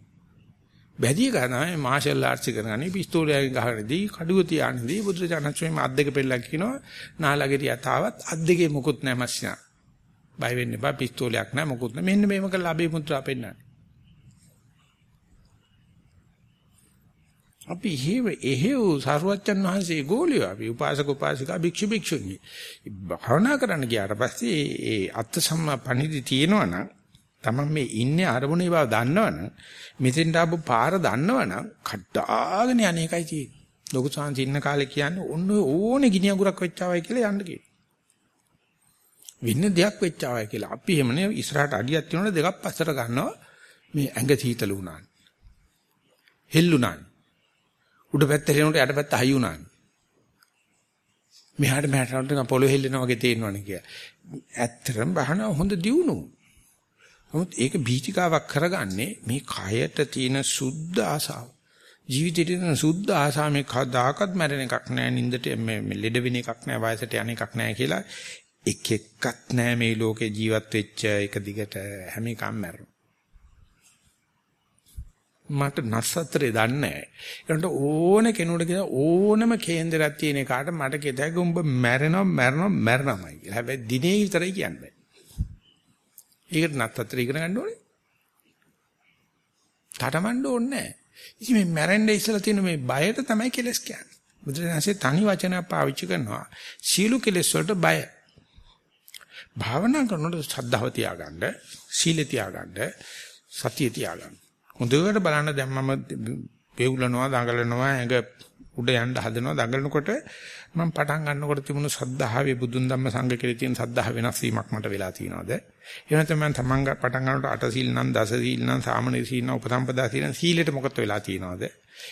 බැදී ගන්නයි මාෂල් ආර්ට්ස් කරගන්නේ පිස්තෝලයෙන් ගහනදී කඩුව තියානදී බුදුරජාණන් වහන්සේ අත් දෙක පෙරලා කියනවා නාලගිරිය තාවත් අත් දෙකේ මොකුත් නැහැ මස්සිනා. බය වෙන්න එපා පිස්තෝලයක් නැහැ මොකුත් නැහැ. මෙන්න මේක කළා අබේ මුත්‍රා පෙන්නන්නේ. අපි හේව එහෙව් සරුවච්චන් වහන්සේ ගෝලියෝ අපි උපාසක උපාසිකා භික්ෂු භික්ෂුණී භාවනා කරන්න ගියාට පස්සේ ඒ අත්ත සම්පනිදි තියෙනවනම් තමන් මේ ඉන්නේ අරමුණේ බව දන්නවනම් මෙතෙන්ට ආපු පාර දන්නවනම් කඩාගෙන අනේකයි තියෙන්නේ. ලොකු සාංශ ඉන්න කාලේ කියන්නේ ඔන්න ඕනේ ගිනි අඟුරක් වෙච්චාවයි කියලා යන්න කියනවා. වෙන්න දෙයක් වෙච්චාවයි කියලා. අපි එහෙමනේ ඉස්සරහට අඩියක් තියනකොට දෙකක් පස්සට ගන්නවා මේ ඇඟ සීතල වුණානේ. හෙල්ලුණානේ. උඩ පැත්තට එනකොට යට පැත්ත හයි වුණානේ. මෙහාට මෙහාට පොළොව හෙල්ලෙනා වගේ තේරෙනවනේ කියලා. ඇත්තටම බහන හොඳ දියුණුව. නමුත් ඒක බීචිකාවක් කරගන්නේ මේ කයට තියෙන සුද්ධ ආසාව. ජීවිතේට තියෙන සුද්ධ ආසාව මේ කදාකත් මැරෙන එකක් නෑ නින්දට මේ ලෙඩ වෙන එකක් නෑ වයසට යන එකක් නෑ කියලා එක එක්කත් නෑ මේ ලෝකේ ජීවත් වෙච්ච එක දිගට හැම එකම මැරෙනවා. මට නස්සත්‍රේ දන්නේ නැහැ. ඒකට ඕන කෙනෙකුට කියන ඕනම කේන්දරයක් තියෙන එකාට මට කියතයි උඹ මැරෙනවා මැරෙනවා මැරෙනවාමයි කියලා. හැබැයි දිනේ විතරයි කියන්නේ. ඒකට නත්තතර ඉගෙන ගන්න ඕනේ. තරමන්න ඕනේ නැහැ. ඉතින් මේ මැරෙන්න ඉස්සලා තියෙන මේ බයට තමයි කෙලස් කියන්නේ. බුදුරජාණන්සේ තනි වචනයක් පාවිච්චි කරනවා. සීලු කෙලස් වලට බය. භාවනා කරනකොට ශ්‍රද්ධාව තියාගන්න, සීල තියාගන්න, සතිය තියාගන්න. හොඳට බලන්න දැන් මම වේවුලනවා, දඟලනවා, ඇඟ උඩ යන්න හදනවා දඟලනකොට මම පටන් ගන්නකොට තිබුණු සද්ධාවේ බුදුන් ධම්ම සංඝ කෙරේ තියෙන සද්ධා වෙනස් වීමක් මට වෙලා තියෙනවද? එහෙම නැත්නම් මම තමන් පටන් ගන්නකොට අට සීල් නම් දස සීල් නම් සාමන සීල් නම් උපසම්පදා සීල් නම් සීලෙට මොකක්ද වෙලා තියෙනවද?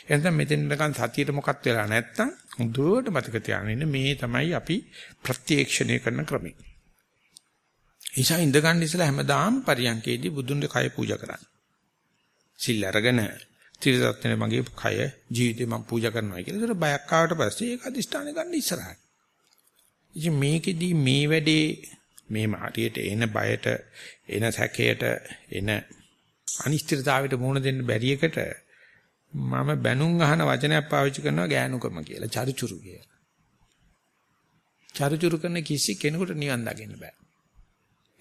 එහෙනම් මෙතෙන්ටකන් සතියට මොකක්ද වෙලා නැත්නම් හොඳට මතක තියාගන්න මේ තමයි අපි ප්‍රත්‍යක්ෂණය කරන ක්‍රමය. ඒසා ඉඳ ගන්න ඉස්සලා හැමදාම පරියන්කේදී බුදුන්ගේ කය පූජා කරන්න. සිල් අරගෙන ත්‍රිසත්‍යනේ මගේ කය ජීවිතේ මම පූජා කරනවා කියලා. ඒතර බයක් ආවට පස්සේ ඒක අදිෂ්ඨාන ගන්න ඉස්සරහට. ඉතින් මේකෙදී මේ වැඩේ මේ මාටියට එන බයට එන සැකයට එන අනිශ්චිතතාවයට මුහුණ දෙන්න බැරි එකට මම බැනුම් අහන වචනයක් පාවිච්චි කරනවා ගෑනුකම කියලා චරිචුරු කියලා. චරිචුරු කරන කිසි කෙනෙකුට නිවන් දකින්න බෑ.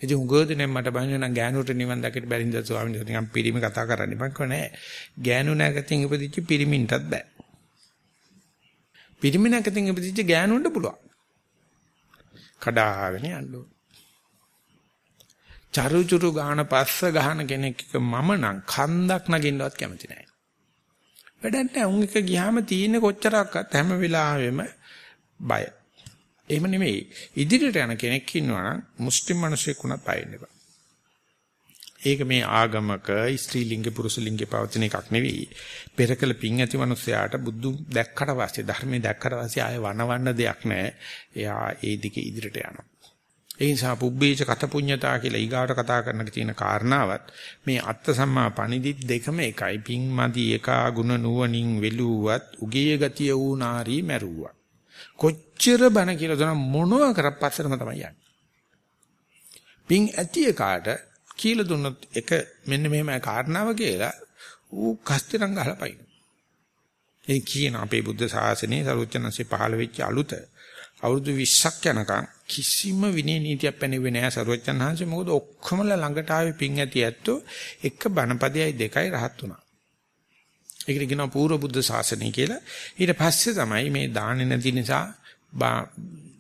ඉතින් උගෝදෙනේ මට බයින්න නම් ගෑනුට නිවන් දකිට බැරි ඉඳලා ස්වාමීන් වහන්සේ නිකන් පිරිමි කතා කරන්නේ මම කිව්වා නෑ. ගෑනු නැගතින් ඉපදිච්ච පිරිමින්ටත් බෑ. පිරිමි නැගතින් ඉපදිච්ච ගෑනුන්ට පුළුවන්. කඩාගෙන යන්න ඕන. චරුචුරු ගාන පස්ස ගහන කෙනෙක් මම නම් කන්දක් නගින්නවත් කැමති නැහැ. වැඩක් නැහැ. උන් එක ගියාම තියෙන කොච්චරක්වත් හැම වෙලාවෙම බය. එහෙම නෙමෙයි. ඉදිරියට යන කෙනෙක් ඉන්නවා නම් මුස්ලිම් මිනිසෙක් වුණත් බය වෙන්න එපා. ඒක මේ ආගමක ස්ත්‍රී ලිංග පුරුෂ ලිංගේ පවතින එකක් නෙවෙයි. පෙරකල පිං ඇති මිනිසයාට බුදු දැක්කට පස්සේ ධර්මයේ දැක්කට පස්සේ ආය වනවන්න දෙයක් නැහැ. එයා ඒ දිගේ ඉදිරියට යනවා. ඒ නිසා පුබ්බේච කත පුඤ්ඤතා කියලා ඊගාවට කතා කරන්න තියෙන කාරණාවත් මේ අත්ත සම්මා පණිදිත් දෙකම එකයි. පිං මදි එකා ගුණ නුවණින් වෙලුවත් උගේ ගතිය වූ නාරී මැරුවා. කොච්චර බණ කියලා දන මොනවා කරපස්සටම තමයි යන්නේ. පිං ඇති එකාට කියලා දුන්නොත් එක මෙන්න මෙහෙම කාරණාව කියලා ඌ කස්තරම් ගහලා පයින්. ඒ කියන අපේ බුද්ධ ශාසනයේ සරුවචනන්සේ පහළ වෙච්ච අලුත අවුරුදු 20ක් යනකම් කිසිම විනය නීතියක් පැනෙන්නේ නැහැ සරුවචනහන්සේ මොකද ඔක්කොමලා ළඟට ආවේ පිං ඇති ඇත්තෝ එක බණපදයයි දෙකයි රහත් වුණා. ඒකට කියනවා පූර්ව බුද්ධ ශාසනය කියලා. ඊට පස්සේ තමයි මේ දාන්නේ නැති නිසා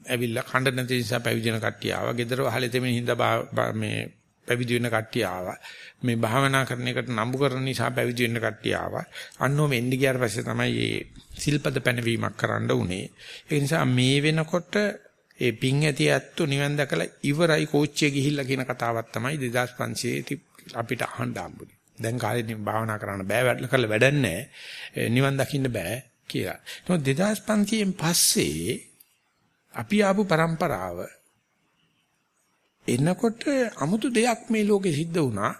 ඇවිල්ලා කණ්ඩ නැති නිසා පැවිදින කට්ටිය ආවා. ගෙදර වහලේ තෙමින් හින්දා මේ පැවිදි වෙන කට්ටිය ආවා. මේ භාවනා කරන එකට නම්බු කරන නිසා පැවිදි වෙන්න කට්ටිය ආවා. අන්නෝම එන්න ගියාට පස්සේ තමයි මේ සිල්පද පැනවීමක් කරන්න උනේ. ඒ නිසා මේ වෙනකොට ඒ පිං ඇති ඇත්තෝ නිවන් දැකලා ඉවරයි කෝච්චිය ගිහිල්ලා කියන කතාවක් තමයි 2500 අපිට අහන්න හම්බුනේ. දැන් කාලේ භාවනා කරන්න බෑ වැඩ කරලා වැඩක් නැහැ. නිවන් දකින්න බෑ කියලා. නමුත් 2500න් පස්සේ අපි ආපු પરම්පරාව එනකොට 아무තු දෙයක් මේ ලෝකේ සිද්ධ වුණා.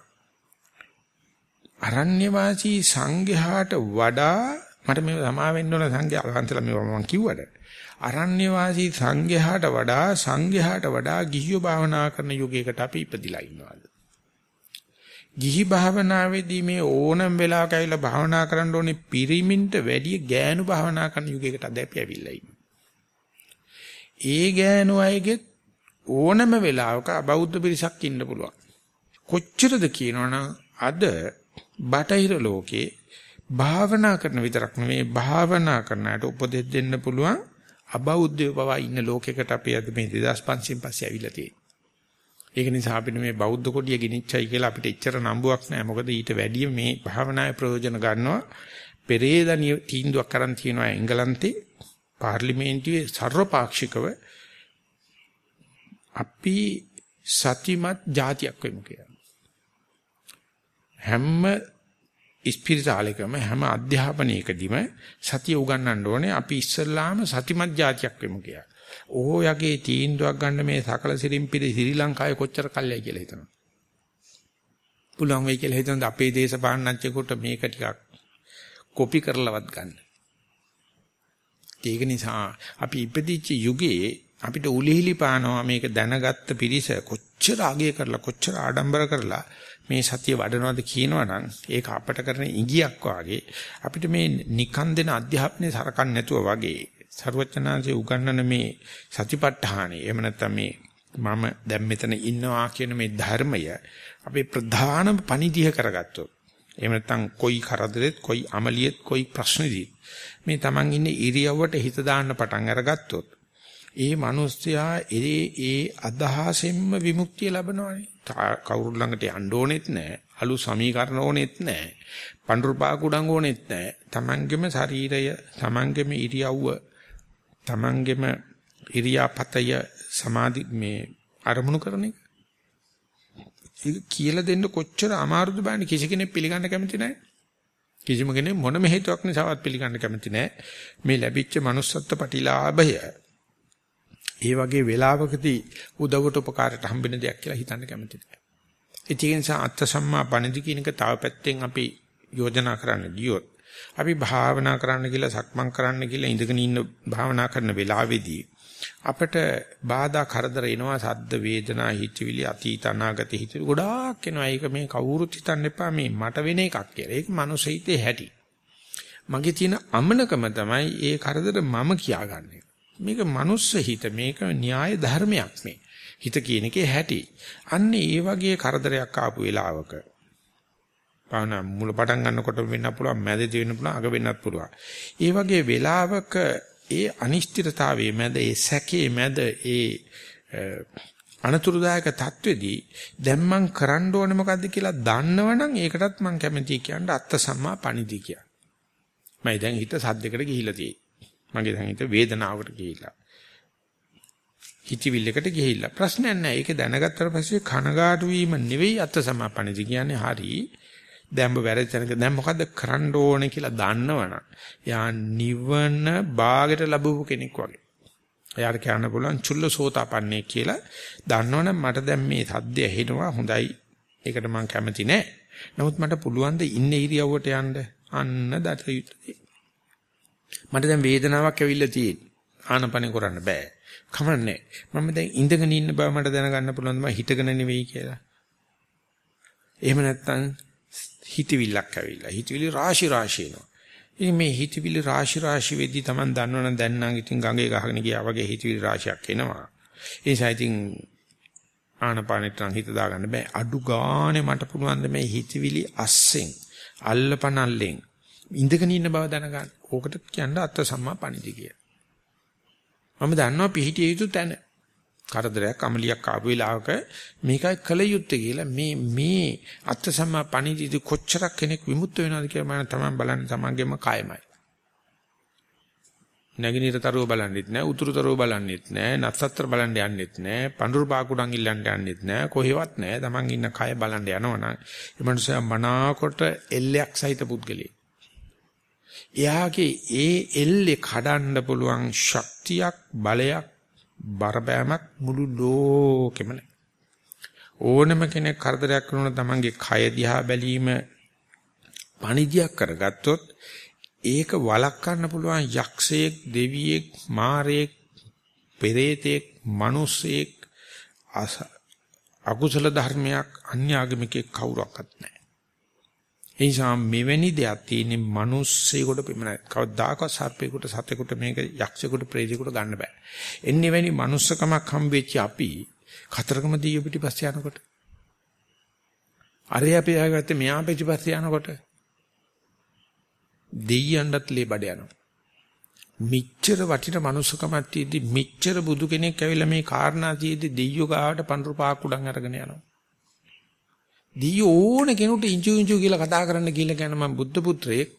අරණ්‍ය වාසී සංඝයාට වඩා මට මේව සමා වෙන්න ඕන සංඝයා වහන්සලා මේව මම කිව්වට අරණ්‍යවාසී සංඝයාට වඩා සංඝයාට වඩා ගිහියෝ භාවනා කරන යුගයකට අපි ඉපදිලා ඉන්නවාද ගිහි භාවනාවේදී මේ ඕනම වෙලාවක ඇවිල්ලා භාවනා කරන්න ඕනේ පිරිමින්ට වැඩිය ගෑනු භාවනා කරන යුගයකට අද අපි ඇවිල්ලා ඉන්නේ. ඒ ගෑනු අයගෙත් ඕනම වෙලාවක අබෞද්ධ පිරිසක් ඉන්න පුළුවන්. කොච්චරද කියනවනම් අද බටහිර ලෝකේ භාවනා කරන විතරක් නෙවෙයි භාවනා කරනාට උපදෙස් දෙන්න පුළුවන් අබෞද්ධයෝ පවා ඉන්න ලෝකයකට අපි අද මේ 2500 පස්සේ ඇවිල්ලා තියෙන්නේ. ඒක නිසා අපිට මේ බෞද්ධ කොටිය ගිනිච්චයි කියලා අපිට එච්චර නම්බුවක් නැහැ. මොකද ඊට වැඩිය මේ භාවනාවේ ප්‍රයෝජන ගන්නවා. පෙරේදනිය තීන්දුවක් කරන් තියනවා එංගලන්තේ පාර්ලිමේන්තුවේ සර්වපාක්ෂිකව අපි සතිමත් જાතියක් වෙමු කියලා. හැම ඉස්පිරිතාලෙකම හැම අධ්‍යාපනයකදීම සතිය උගන්වන්න ඕනේ අපි ඉස්සල්ලාම සතිමත් જાතියක් වෙමු කියලා. ඕයගේ තීන්දුවක් ගන්න මේ සකල සිරිම්පිරි ශ්‍රී ලංකාවේ කොච්චර කල්යයි කියලා හිතනවා. පුළුවන් වෙයි කියලා හිතනද අපේ දේශපාලනඥයෙකුට මේක ටිකක් කොපි කරලවත් ගන්න. ඒක නිසා අපි ඉපදිච්ච යුගයේ අපිට උලිහිලි පානවා මේක දැනගත්ත පිරිස කොච්චර අගය කරලා කොච්චර ආඩම්බර කරලා මේ සතිය වඩනවද කියනවනම් ඒක අපට කරන ඉඟියක් වාගේ අපිට මේ නිකන් දෙන අධ්‍යාපනයේ සරකන් නැතුව වගේ ਸਰවචනාංශයේ උගන්වන මේ සතිපට්ඨානෙ එහෙම නැත්නම් මේ මම දැන් මෙතන ඉන්නවා කියන මේ ධර්මය අපේ ප්‍රධානම පණිදිහ කරගත්තොත් එහෙම නැත්නම් කොයි කරදරෙත් කොයි අමලියෙත් කොයි ප්‍රශ්නෙදිත් මේ Taman ඉන්නේ ඉරියව්වට හිත දාන්න පටන් අරගත්තොත් ඒ මිනිස්යා ඒ ඒ අදහසෙන්ම විමුක්තිය ලබනවානේ කවුරු ළඟට යන්න ඕනෙත් නැහැ අලු සමීකරණ ඕනෙත් නැහැ පඳුරු පාකුඩම් ඕනෙත් නැහැ Tamanගෙම ශරීරය Tamanගෙම ඉරියව්ව තමන්ගෙම ඉරියාපතය සමාධි මේ අරමුණු කරන එක. ඒක කියලා දෙන්න කොච්චර අමාරුද බලන්න කිසි කෙනෙක් පිළිගන්න කැමති නැහැ. කිසිම කෙනෙක් මොනම හේතුවක් නිසාවත් පිළිගන්න කැමති නැහැ. මේ ලැබිච්ච manussත්ත්ව ප්‍රතිලාභය ඒ වගේ වෙලාවකදී උදවට උපකාරයට හම්බෙන දෙයක් කියලා හිතන්න කැමති නැහැ. ඒ නිසා අත්ත සම්මා පණිදි කියන එක තව පැත්තෙන් අපි යෝජනා කරන්න ගියොත් අපි භාවනා කරන්න කියලා සක්මන් කරන්න කියලා ඉඳගෙන ඉන්න භාවනා කරන වෙලාවේදී අපිට බාධා කරදර එනවා සද්ද වේදනා හිතවිලි අතීත අනාගත හිතවිලි ගොඩාක් එනවා. ඒක මේ කවුරුත් හිතන්න එපා. මේ මට වෙන එකක් කියලා. ඒක මනුස්ස හිතේ හැටි. මගේ තියෙන අමනකම තමයි ඒ කරදර මම කියාගන්නේ. මේක මනුස්ස හිත මේක න්‍යාය ධර්මයක් මේ. හිත කියන එකේ හැටි. අන්න ඒ වගේ කරදරයක් ආපු වෙලාවක පාන මුල පටන් ගන්නකොට වෙන්න පුළුවන් මැදදී වෙන්න පුළුවන් අග වෙන්නත් පුළුවන්. ඒ වගේ වෙලාවක ඒ අනිශ්චිතතාවයේ මැද ඒ සැකේ මැද ඒ අනතුරුදායක தത്വෙදී දැන් මං කරන්න ඕනේ මොකද්ද කියලා දන්නවනම් ඒකටත් මං කැමතියි කියන්න අත්ත සම්මා පණිදි කියන. මම දැන් හිත සද්දයකට ගිහිලා තියෙයි. මගේ දැන් හිත වේදනාවකට ගිහිලා. හිතවිල්ලකට ගිහිල්ලා ප්‍රශ්නයක් නැහැ. ඒක දැනගත්තට පස්සේ කනගාටු වීම නෙවෙයි අත්ත සම්මා පණිදි කියන්නේ හරි. දැන් ඔබ වැරදි තැනක දැන් මොකද්ද කරන්න ඕනේ කියලා දන්නවනම් යා නිවන ਬਾගෙට ලැබුව කෙනෙක් වගේ. එයාට කියන්න පුළුවන් චුල්ලසෝතාපන්නේ කියලා. දන්නවනම් මට දැන් මේ සද්දය ඇහෙනවා හොඳයි. ඒකට මම කැමති නෑ. නමුත් මට පුළුවන් ද ඉන්න ඉරියව්වට යන්න අන්න දත යුතුයි. මට දැන් වේදනාවක් ඇවිල්ලා තියෙන්නේ. ආනපන කරන්න බෑ. කමන්නේ. මම දැන් ඉඳගෙන ඉන්න බව මට දැනගන්න පුළුවන් මම හිටගෙන නෙවෙයි කියලා. එහෙම නැත්නම් හිතවිල්ලක් ඇවිල්ලා. හිතවිලි රාශි රාශි එනවා. ඉතින් මේ හිතවිලි රාශි රාශි වෙද්දි Taman දන්නවනම් දැන් නම් ඉතින් ගඟේ ගහගෙන ගියා වගේ හිතවිලි රාශියක් එනවා. ඒ නිසා ඉතින් ආනපානෙට නම් හිත දාගන්න බෑ. අඩු ගානේ මට පුළුවන් මේ හිතවිලි අස්සෙන් අල්ලපනල්ලෙන් ඉඳගෙන ඉන්න බව දැනගන්න. ඕකට කියන්න අත්ත සම්මා පණිදි කිය. මම දන්නවා පිහිටිය යුතු තැන. කරදරයක් අමලියක් ආපු වෙලාවක මේකයි කල යුත්තේ කියලා මේ මේ අත්ත සම්මා පණිවිඩ කොච්චරක් කෙනෙක් විමුක්ත වෙනවද කියලා මම තමයි බලන්නේ තමන්ගේම කායමයි. නැගිනිරතරව බලන්නෙත් නෑ උතුරුතරව බලන්නෙත් නෑ නත්සත්‍ර බලන්න යන්නෙත් නෑ පඳුරු පාකුඩන් ඉල්ලන්න යන්නෙත් නෑ කොහෙවත් නෑ තමන් ඉන්න කය බලන්න යනවනම් ඒ මනුස්සයා මනාකොට එල්ලයක් සහිත පුද්ගලෙක්. එයාගේ ඒ එල්ලේ කඩන්න පුළුවන් ශක්තියක් බලයක් බරපෑමක් මුළු ලෝකෙම නැහැ. ඕනම කෙනෙක් කරදරයක් කරනවා තමන්ගේ කය දිහා බැලීම පණිදියක් කරගත්තොත් ඒක වළක්වන්න පුළුවන් යක්ෂයෙක්, දෙවියෙක්, මාරයෙක්, පෙරේතෙක්, මිනිසෙක් අකුසල ධර්මයක් අන්‍යාගමිකෙක් කවුරක්වත් නැහැ. ඒ නිසා මෙවැනි දෙයක් තියෙන්නේ මිනිස්සෙකුට පෙමනයි. කවදාකවත් සර්පේකට සතෙකුට මේක යක්ෂයෙකුට ප්‍රේතයෙකුට ගන්න බෑ. එන්නේ වැනි manussකමක් හම්බෙච්ච අපි කතරගම දීය පිටිපස්සේ යනකොට අරය අපි ආගත්තේ මෙයා පිටිපස්සේ යනකොට දෙයියන්ටත් ලේබඩ යනවා. මිච්ඡර වටින manussකමක් තියෙද්දි මිච්ඡර බුදු කෙනෙක් ඇවිල්ලා මේ කාරණා තියෙද්දි දෙයියෝ ගාවට පඳුරු පාක් උඩන් අරගෙන යනවා. දී ඕන කෙනෙකුට ඉංචු ඉංචු කියලා කතා කරන්න කියලා කියන මම බුද්ධ පුත්‍රයෙක්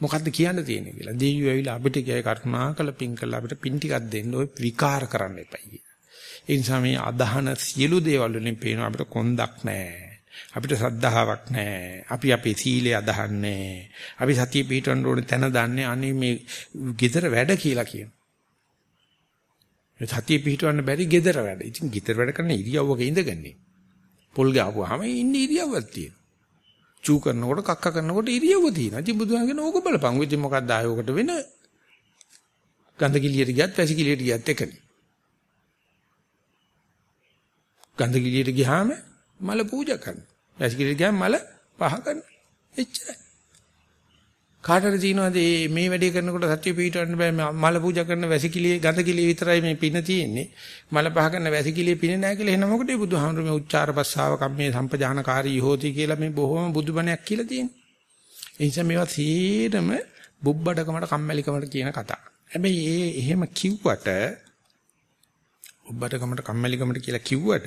මොකද්ද කියන්න තියෙන්නේ කියලා. දෙවියෝ ඇවිල්ලා අපිට කියයි කරුණාකල පින් කළා අපිට පින් ටිකක් දෙන්න ඔය විකාර කරන්න එපයි කියලා. ඒ නිසා මේ අදහන සියලු දේවල් වලින් පේනවා අපිට කොන්දක් නැහැ. අපිට සද්ධාාවක් නැහැ. අපි අපේ සීලය අදහන්නේ. අපි සතිය පිටවන්න ඕනේ තැන දන්නේ අනේ මේ gedara වැඩ කියලා කියන. මේ සතිය පිටවන්න බැරි gedara වැඩ. ඉතින් gedara වැඩ කරන ඉරියව්වක ඉඳගන්නේ. පොල් ගාපුවාම ඉන්නේ ඉරියව්වක් තියෙනවා. චූ කරනකොට කක්ක කරනකොට ඉරියව්ව තියෙනවා. ඉතින් බුදුහාම කියන ඕක බලපන්. ඉතින් මොකක්ද ආයෝකට වෙන ගන්ධ කිලියට ගියත් වැසි කිලියට ගියත් එකනේ. ගන්ධ කිලියට ගියාම මල පූජා කරනවා. වැසි කිලියට ගියාම මල පහ කරනවා. එච්චරයි. කාටද තියෙනවද? මේ වැඩේ කරනකොට සත්‍ය පිටවන්න බෑ. මල පූජා කරන වැසිකිළියේ ගඳකිළියේ විතරයි මේ පින තියෙන්නේ. මල පහ කරන වැසිකිළියේ පින නැහැ කියලා එහෙනම් මොකටද බුදුහාමුදුරු මේ උච්චාර පස්සාව කම්මේ සම්පජානකාරී හෝති කියලා මේ බොහොම බුදුබණයක් කියලා තියෙන්නේ. ඒ නිසා මේවා සීරම බුබ්බඩකමට කම්මැලිකමට කියන කතා. හැබැයි ඒ එහෙම කිව්වට බුබ්බඩකමට කම්මැලිකමට කියලා කිව්වට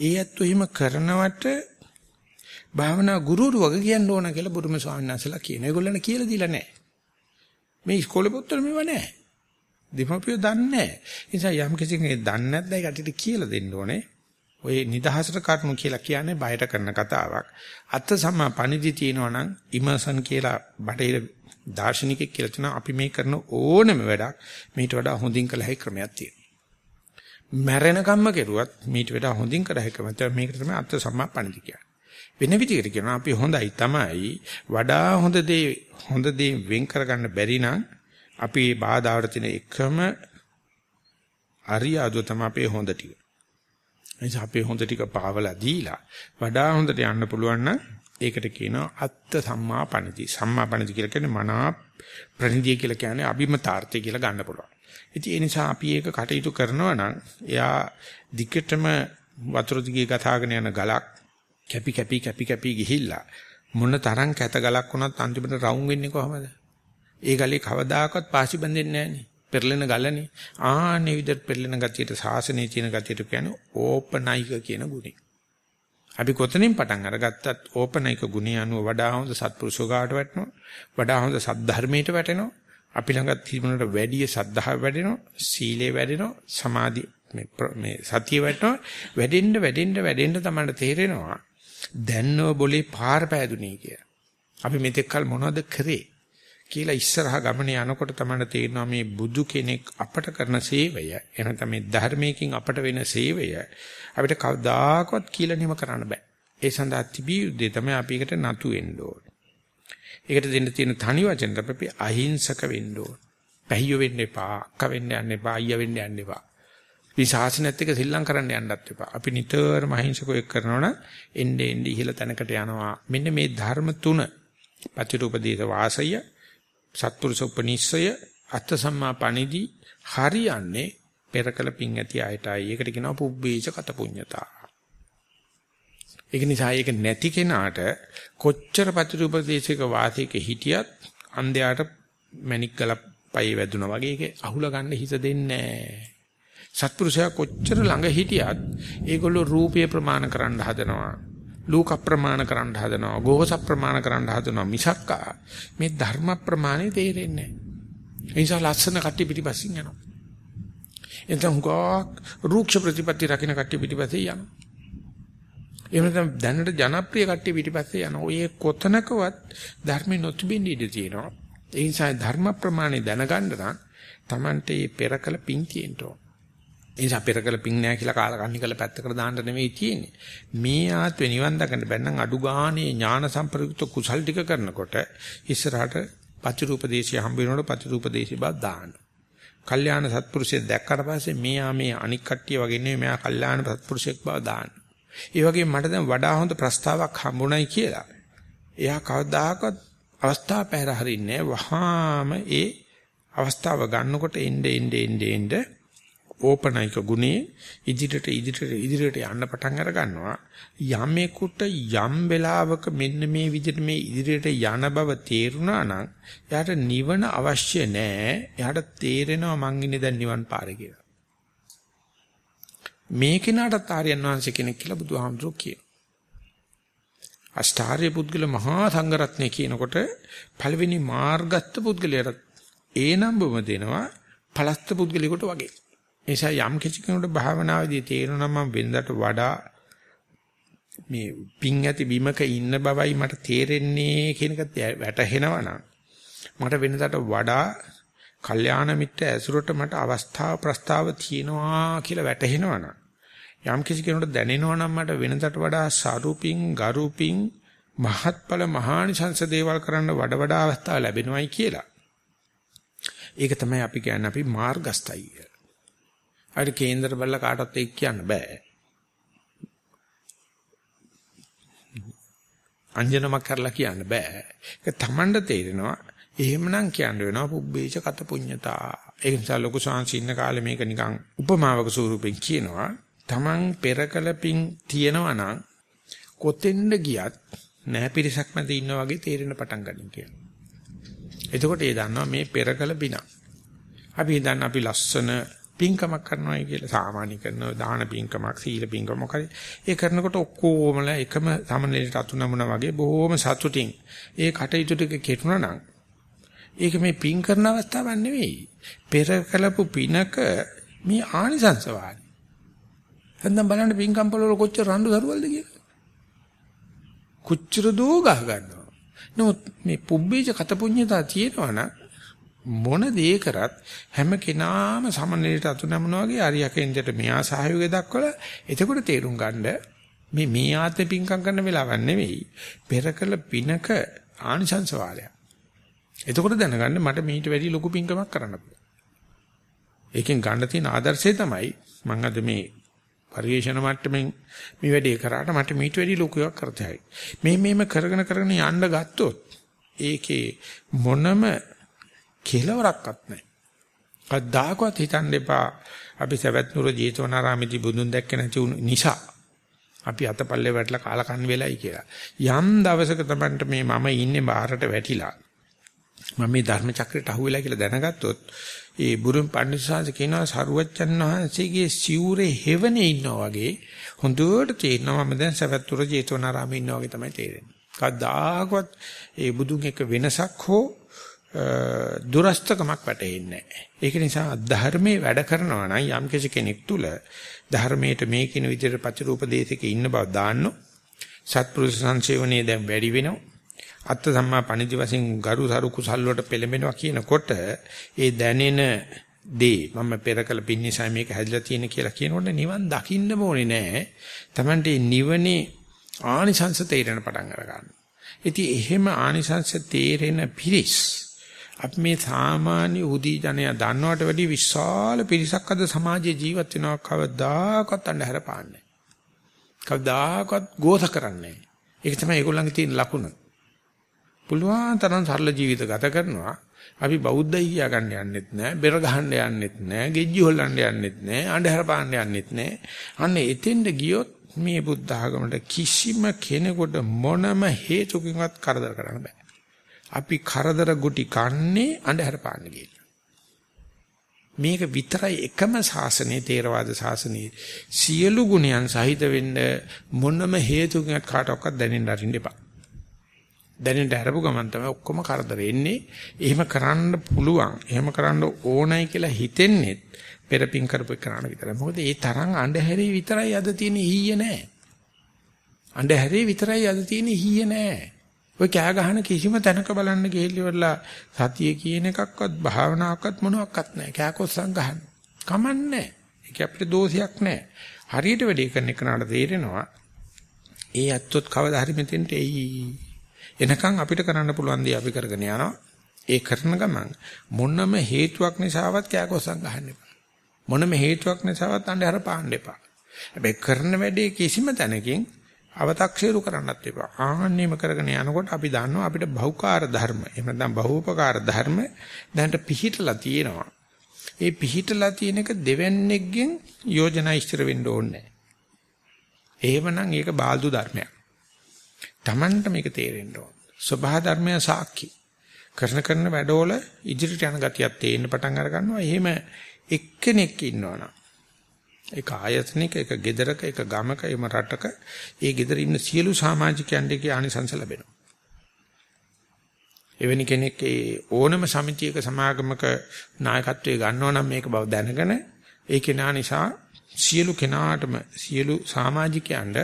ඒ ඇත්තෝ එහෙම කරනවට භාවනා ගුරුවරු වගේ කියන්න ඕන කියලා බුදුම ස්වාමීන් වහන්සේලා කියන. ඒගොල්ලන්ට කියලා දීලා නැහැ. මේ ඉස්කෝලේ පොත්වල මේව නැහැ. දෙමාපියෝ දන්නේ නැහැ. ඒ නිසා යම් කිසි කෙනෙක් දන්නේ නැත්නම් ඒ කටිට කියලා දෙන්න ඕනේ. ඔය නිදහසට කරුණු කියලා කියන්නේ බයට කරන කතාවක්. අත්ත සම්මා පණිදි තියෙනවා නම් ඉමර්සන් කියලා බටහිර දාර්ශනිකයෙක් කියලා තියෙනවා අපි මේ කරන ඕනම වැඩක් මීට වඩා හොඳින් කළ හැකි ක්‍රමයක් තියෙනවා. මැරෙන කම්ම කෙරුවත් මීට වඩා හොඳින් කළ හැකි ක්‍රමයක්. මේකට තමයි අත්ත සම්මා පණිදි කියන්නේ. වෙන විදිහකට කියනවා අපි හොඳයි තමයි වඩා හොඳ දේ හොඳ දේ වෙන් කරගන්න බැරි නම් අපි මේ බාධාවට තියෙන එකම අරියාදුව තමයි අපේ හොඳ ටික. එනිසා අපේ හොඳ ටික පාවලා දීලා වඩා හොඳට යන්න පුළුවන් නම් ඒකට කියනවා අත්ත සම්මා පණිති. සම්මා පණිති කියලා කියන්නේ මනා ප්‍රනිධිය කියලා කියන්නේ අභිමතාර්ථය කියලා ගන්න පුළුවන්. ඉතින් ඒ නිසා අපි ඒක කටයුතු කරනවා නම් එයා දිගටම වතුර දිගේ ගතාගෙන යන ගලක් කැපි කැපි කැපි කැපි ගිහිල්ලා මොන තරම් කැත ගලක් වුණත් අන්තිමට රවුම් වෙන්නේ කොහමද? ඒ ගලේ කවදාකවත් පාසි බැඳෙන්නේ නැහනේ. පෙරලෙන ගලනේ. ආන්නේ විදිහට පෙරලෙන ගතියට සාසනයේ තියෙන ගතියට කියන්නේ ඕපනයික කියන ගුණය. අපි කොතනින් පටන් අරගත්තත් ඕපනයික ගුණය අනුව වඩා හොඳ සත්පුරුෂෝ ගාවට වැටෙනවා. වඩා හොඳ සද්ධර්මයට වැටෙනවා. අපි ළඟ තිබුණට වැඩි සද්ධාව වැඩෙනවා. සීලය වැඩෙනවා. සමාධි මේ සතිය වැටෙනවා. වැඩෙන්න වැඩෙන්න වැඩෙන්න තමයි තේරෙනවා. දැන්නව બોලේ පාර පෑදුනේ කිය. අපි මෙතෙක් කල මොනවද කරේ? කියලා ඉස්සරහා ගමනේ යනකොට තමයි තේරෙනවා මේ බුදු කෙනෙක් අපට කරන සේවය එනතම මේ ධර්මයෙන් අපට වෙන සේවය අපිට කවදාකවත් කියලා නිම කරන්න බෑ. ඒ සඳහා තිබිය යුත්තේ තමයි අපි එකට නතු වෙන්න ඕනේ. ඒකට දෙන්න තියෙන තනි වචන අපි අහිංසක වෙන්න ඕනේ. පැහිය වෙන්න එපා, අක්ක වෙන්න යන්න එපා, අයියා වෙන්න යන්න එපා. මේ ශාසනයත් එක්ක සිල්ලම් කරන්න යන්නත් එපා. අපි නිතරම අහිංසකව එක් කරනවනම් එන්නේ එන්නේ ඉහළ තැනකට යනවා. මෙන්න මේ ධර්ම තුන පතිරූපදේශ වාසය සත්පුරුෂ උපනිස්සය අත්ථ සම්මා පණිදි හරියන්නේ පෙරකල පිං ඇති අයටයි. ඒකට කියනවා පුබ්බේච කත පුඤ්ඤතා. ඒක නිසා ඒක නැති කෙනාට කොච්චර පතිරූපදේශයක වාසයක හිටියත් අන්ධයාට මැණික් ගල පයි වැදුනා වගේ ඒක අහුල ගන්න හිත දෙන්නේ නැහැ. සත්පුරුෂයා කොච්චර ළඟ හිටියත් ඒගොල්ලෝ රූපය ප්‍රමාණ කරන්න හදනවා. ලෝක ප්‍රමාණ කරන්න හදනවා ගෝස ප්‍රමාණ කරන්න හදනවා මිසක් මේ ධර්ම ප්‍රමාණය තේරෙන්නේ නැහැ. ඒ නිසා ලස්සන කට්ටිය පිටිපස්සෙන් යනවා. එතන ගෝක් රූක්ෂ ප්‍රතිපatti රකින්න කට්ටිය පිටිපස්සේ යනවා. එහෙම නැත්නම් දැනට ජනප්‍රිය කට්ටිය පිටිපස්සේ යනවා. ඔය කොතනකවත් ධර්මෙ නොතිබෙන්න ඉඩ තියෙනවා. ඒ නිසා ධර්ම ප්‍රමාණය දැනගන්න නම් Tamante මේ පෙරකල පිං තියෙන්න ඕන. ඒ නිසා පෙර කළ පිං නෑ කියලා කාලා කන්නි කළ පැත්තකට දාන්න නෙමෙයි තියෙන්නේ. මේ ආත්මේ නිවන් දකින්න බැන්නම් අඩු ගානේ ඥාන සම්ප්‍රයුක්ත කුසල් ටික කරනකොට ඉස්සරහට පතිරූපදේශය හම්බ වෙනකොට පතිරූපදේශي බව දාන්න. කල්යාණ සත්පුරුෂයෙක් දැක්කට පස්සේ මෙයා මේ අනික් කට්ටිය වගේ නෙමෙයි මෙයා කල්යාණ සත්පුරුෂයෙක් බව දාන්න. ඒ වගේම මට දැන් වඩා හොඳ ප්‍රස්තාවක් හම්බුණයි කියලා. එයා කවදාකවත් අවස්ථාව පැහැර හරින්නේ වහාම ඒ අවස්ථාව ගන්නකොට එnde ende ende ende ඕපනයික ගුණේ ඉදිරියට ඉදිරියට ඉදිරියට යන්න පටන් අර ගන්නවා. යමෙකුට යම් වෙලාවක මෙන්න මේ විදිහට මේ ඉදිරියට යන බව තේරුණා නම් එයාට නිවන අවශ්‍ය නැහැ එයාට තේරෙනවා මං ඉන්නේ දැන් නිවන් පාරේ කියලා. මේ කෙනාට ආර්යයන් වහන්සේ කෙනෙක් කියලා බුදුහාමුදුරුවෝ කියනවා. අෂ්ටාර්ය පුද්ගල මහා සංඝරත්නය කියනකොට පළවෙනි මාර්ගස්ත පුද්ගලයාට ඒ නම්බුම දෙනවා පලස්ත පුද්ගලයෙකුට වගේ. නිසා යම් කිසි කෙනෙකුට භාවනාවේදී තේරෙනවා මම වෙනදට වඩා මේ පිං ඇති බිමක ඉන්න බවයි මට තේරෙන්නේ කියන එක වැටහෙනවා නම් මට වෙනදට වඩා කල්යාණ මිත්‍ර ඇසුරට මට අවස්ථාව ප්‍රස්තාව තියෙනවා කියලා වැටහෙනවා නම් යම් කිසි කෙනෙකුට දැනෙනවා නම් මට වෙනදට වඩා සාරූපින් ගරුපින් මහත්ඵල මහානිසංස දේවල් කරන්න වඩ වඩා අවස්ථා ලැබෙනවයි කියලා. ඒක තමයි අපි කියන්නේ අපි මාර්ගස්ථයි. අර කේන්දර බලලා කාටවත් ඒක කියන්න බෑ. අංජනමක් කරලා කියන්න බෑ. ඒක Tamanda තේරෙනවා. එහෙමනම් කියන්න වෙනවා පුබ්බේච කත පුඤ්ඤතා. ඒ නිසා ලොකු ශාන්සි ඉන්න කාලේ මේක නිකන් උපමාවක ස්වරූපෙන් කියනවා. Taman පෙරකල පිං තියනවා නම් කොතෙන්ද ගියත් නැහැ පිරිසක් මැද ඉන්නා වගේ තේරෙන පටන් ගන්න කියලා. එතකොට ඒ දන්නවා මේ පෙරකල බින. අපි හිතන්න අපි ලස්සන පින්කමක් කරනවායි කියලා. සාමාන්‍ය කරන දාන පින්කමක් සීල පින්කම මොකද? ඒ කරනකොට ඔක්කොමලා එකම සමනලයට අතු නමුනා වගේ බොහොම සතුටින්. ඒ කටයුතු ටික කෙරුණා නම් ඒක මේ පින් කරන අවස්ථාවක් නෙවෙයි. පෙර කලපු පිනක මේ ආනිසංස වාරි හන්දම් බලන්න පින්කම් වල කොච්චර රණ්ඩු දරුවල්ද කියලා. කොච්චර දෝ ගහ ගන්නවා. නමුත් මේ පුබ්බේජ කතපුඤ්ඤතා තියෙනවා නම් මොන දේ කරත් හැම කෙනාම සමනලයට අතු නැමුණා වගේ අරියකෙන්දට මෙයා සහයෝගය දක්වලා එතකොට තේරුම් ගන්න මේ මේ ආත්මෙ පිංකම් කරන වෙලාවක් නෙවෙයි පෙර කළ පිනක ආනිසංස වාලයක්. එතකොට දැනගන්න මට මීට වැඩි ලොකු පිංකමක් කරන්න පුළුවන්. ඒකෙන් ගන්න තියෙන ආදර්ශය තමයි මම අද මේ පරිේශන මට්ටමින් මේ වැඩේ කරාට මට මීට වැඩි ලොකුවක් කරතයි. මේ මේම කරගෙන කරගෙන යන්න ගත්තොත් ඒකේ මොනම කෙලවරක්වත් නැහැ. කද්දාකවත් හිතන්න එපා අපි සවැත් නුර ජේතවනාරාමේදී බුදුන් දැක්ක නැති නිසා අපි අතපල්ලේ වැටලා කාලකන් වෙලයි කියලා. යම් දවසක තමයි මේ මම ඉන්නේ බාහිරට වැටිලා මම මේ ධර්ම චක්‍රයට අහුවෙලා කියලා දැනගත්තොත් ඒ බුරුම් පඬිස්සාංශ කියනවා සරුවච්චන් වහන්සේගේ සිවුරේ හෙවණේ ඉන්නවා වගේ හොඳට තේරෙනවා මම දැන් සවැත්තුර ජේතවනාරාමේ ඉන්නවා වගේ තමයි තේරෙන්නේ. කවදාකවත් ඒ බුදුන් එක වෙනසක් හෝ දුරස්තකමක් වැටෙන්නේ නැහැ. ඒක නිසා ධර්මයේ වැඩ කරනවා නම් යම් කෙනෙක් තුල ධර්මයට මේ කින විදිහට ප්‍රතිරූප දේශකේ ඉන්න බව දාන්න සත්පුරුෂ සංසේවනයේ දැන් වැඩි වෙනවා. අත්ත සම්මා පණිදි වශයෙන් ගරු සරු කුසල් වලට පෙළඹෙනවා කියනකොට ඒ දැනෙන දේ මම පෙර කළ පින්නිසයි මේක හැදිලා තියෙන කියලා කියනකොට නිවන් දකින්න ඕනේ නෑ. Tamante නිවනේ ආනිසංස තේරෙන පටන් අර ගන්නවා. ඉතින් එහෙම ආනිසංස තේරෙන පිරිස් අපි මේ සාමාන්‍ය උදී ජනයා දන්නවට වැඩිය විශාල පිරිසක් අද සමාජයේ ජීවත් වෙනවා කවදාකවත් අnder පාන්නේ. කවදාකවත් ගෝත කරන්නේ. ඒක තමයි ඒගොල්ලන්ගේ තියෙන ලකුණ. පුළුවන් තරම් සරල ජීවිත ගත කරනවා. අපි බෞද්ධයි කියා ගන්න යන්නෙත් නෑ, බෙර ගහන්න යන්නෙත් නෑ, ගෙජ්ජි හොල්ලන්න යන්නෙත් නෑ, අඳුර පාන්න යන්නෙත් නෑ. අන්න එතෙන්ද ගියොත් මේ බුද්ධ ආගමට කිසිම කෙනෙකුට මොනම හේතුකින්වත් කරදර කරන්න බෑ. අපි කරදර ගුටි කන්නේ අඳුර පාන්න කියලා. මේක විතරයි එකම ශාසනයේ තේරවාද ශාසනයේ සියලු ගුණයන් සහිත වෙන්න මොනම හේතුකින්වත් කාටවත් දැනෙන්න අරින්න එපා. දැනෙන්න හරපු ගමන් තමයි ඔක්කොම කරදර එන්නේ. එහෙම කරන්න පුළුවන්. එහෙම කරන්න ඕනයි කියලා හිතෙන්නේ පෙරපින් කරපු එකනට විතරයි. මොකද ඒ තරම් අඳුරේ විතරයි අද තියෙන ඊයේ නෑ. අඳුරේ විතරයි අද තියෙන ඊයේ නෑ. ඔය කෑ ගහන කිසිම තැනක බලන්න ගිහිල්ලා සතිය කියන එකක්වත් භාවනාවක්වත් මොනවත් නැහැ. කෑකොස්සන් ගහන්න. කමන්නේ. ඒක අපිට දෝෂයක් නැහැ. හරියට වැඩේ කරන එකනට තේරෙනවා. ඒ ඇත්තොත් කවදා හරි මෙතෙන්ට එයි. එනකන් අපිට කරන්න පුළුවන් දේ අපි කරගෙන යනවා. ඒ කරන ගමන් මොනම හේතුවක් නිසාවත් කෑකොස්සන් ගහන්න එපා. මොනම හේතුවක් නිසාවත් අnder පාන්න එපා. හැබැයි කරන වැඩේ කිසිම තැනකින් අව탁සීරු කරන්නත් එපා. ආන්නේම කරගෙන යනකොට අපි දන්නවා අපිට බහුකාර ධර්ම එහෙම නැත්නම් බහූපකාර ධර්ම දැනට පිහිටලා තියෙනවා. ඒ පිහිටලා තියෙන එක දෙවන්නේගෙන් යෝජනා ඉස්තර වෙන්න ඕනේ එහෙමනම් ඒක බාල්දු ධර්මයක්. Tamanට මේක තේරෙන්න ඕන. සබහා ධර්මය සාක්ෂි. කරන කරන වැඩවල ඉදිරියට යන ගතියක් තේින්න පටන් අර ගන්නවා. එහෙම එක්කෙනෙක් ඉන්නවනම් ඒක ආයතනික එක ගෙදරක එක ගමක එම රටක ඒ ගෙදර ඉන්න සියලු සමාජිකයන්ගේ ආනිසංස ලැබෙනවා. එවැනි කෙනෙක් ඒ ඕනම සමිතියක සමාගමක නායකත්වයේ ගන්නවා නම් මේක බව දැනගෙන ඒ කෙනා නිසා සියලු කෙනාටම සියලු සමාජිකයන්ට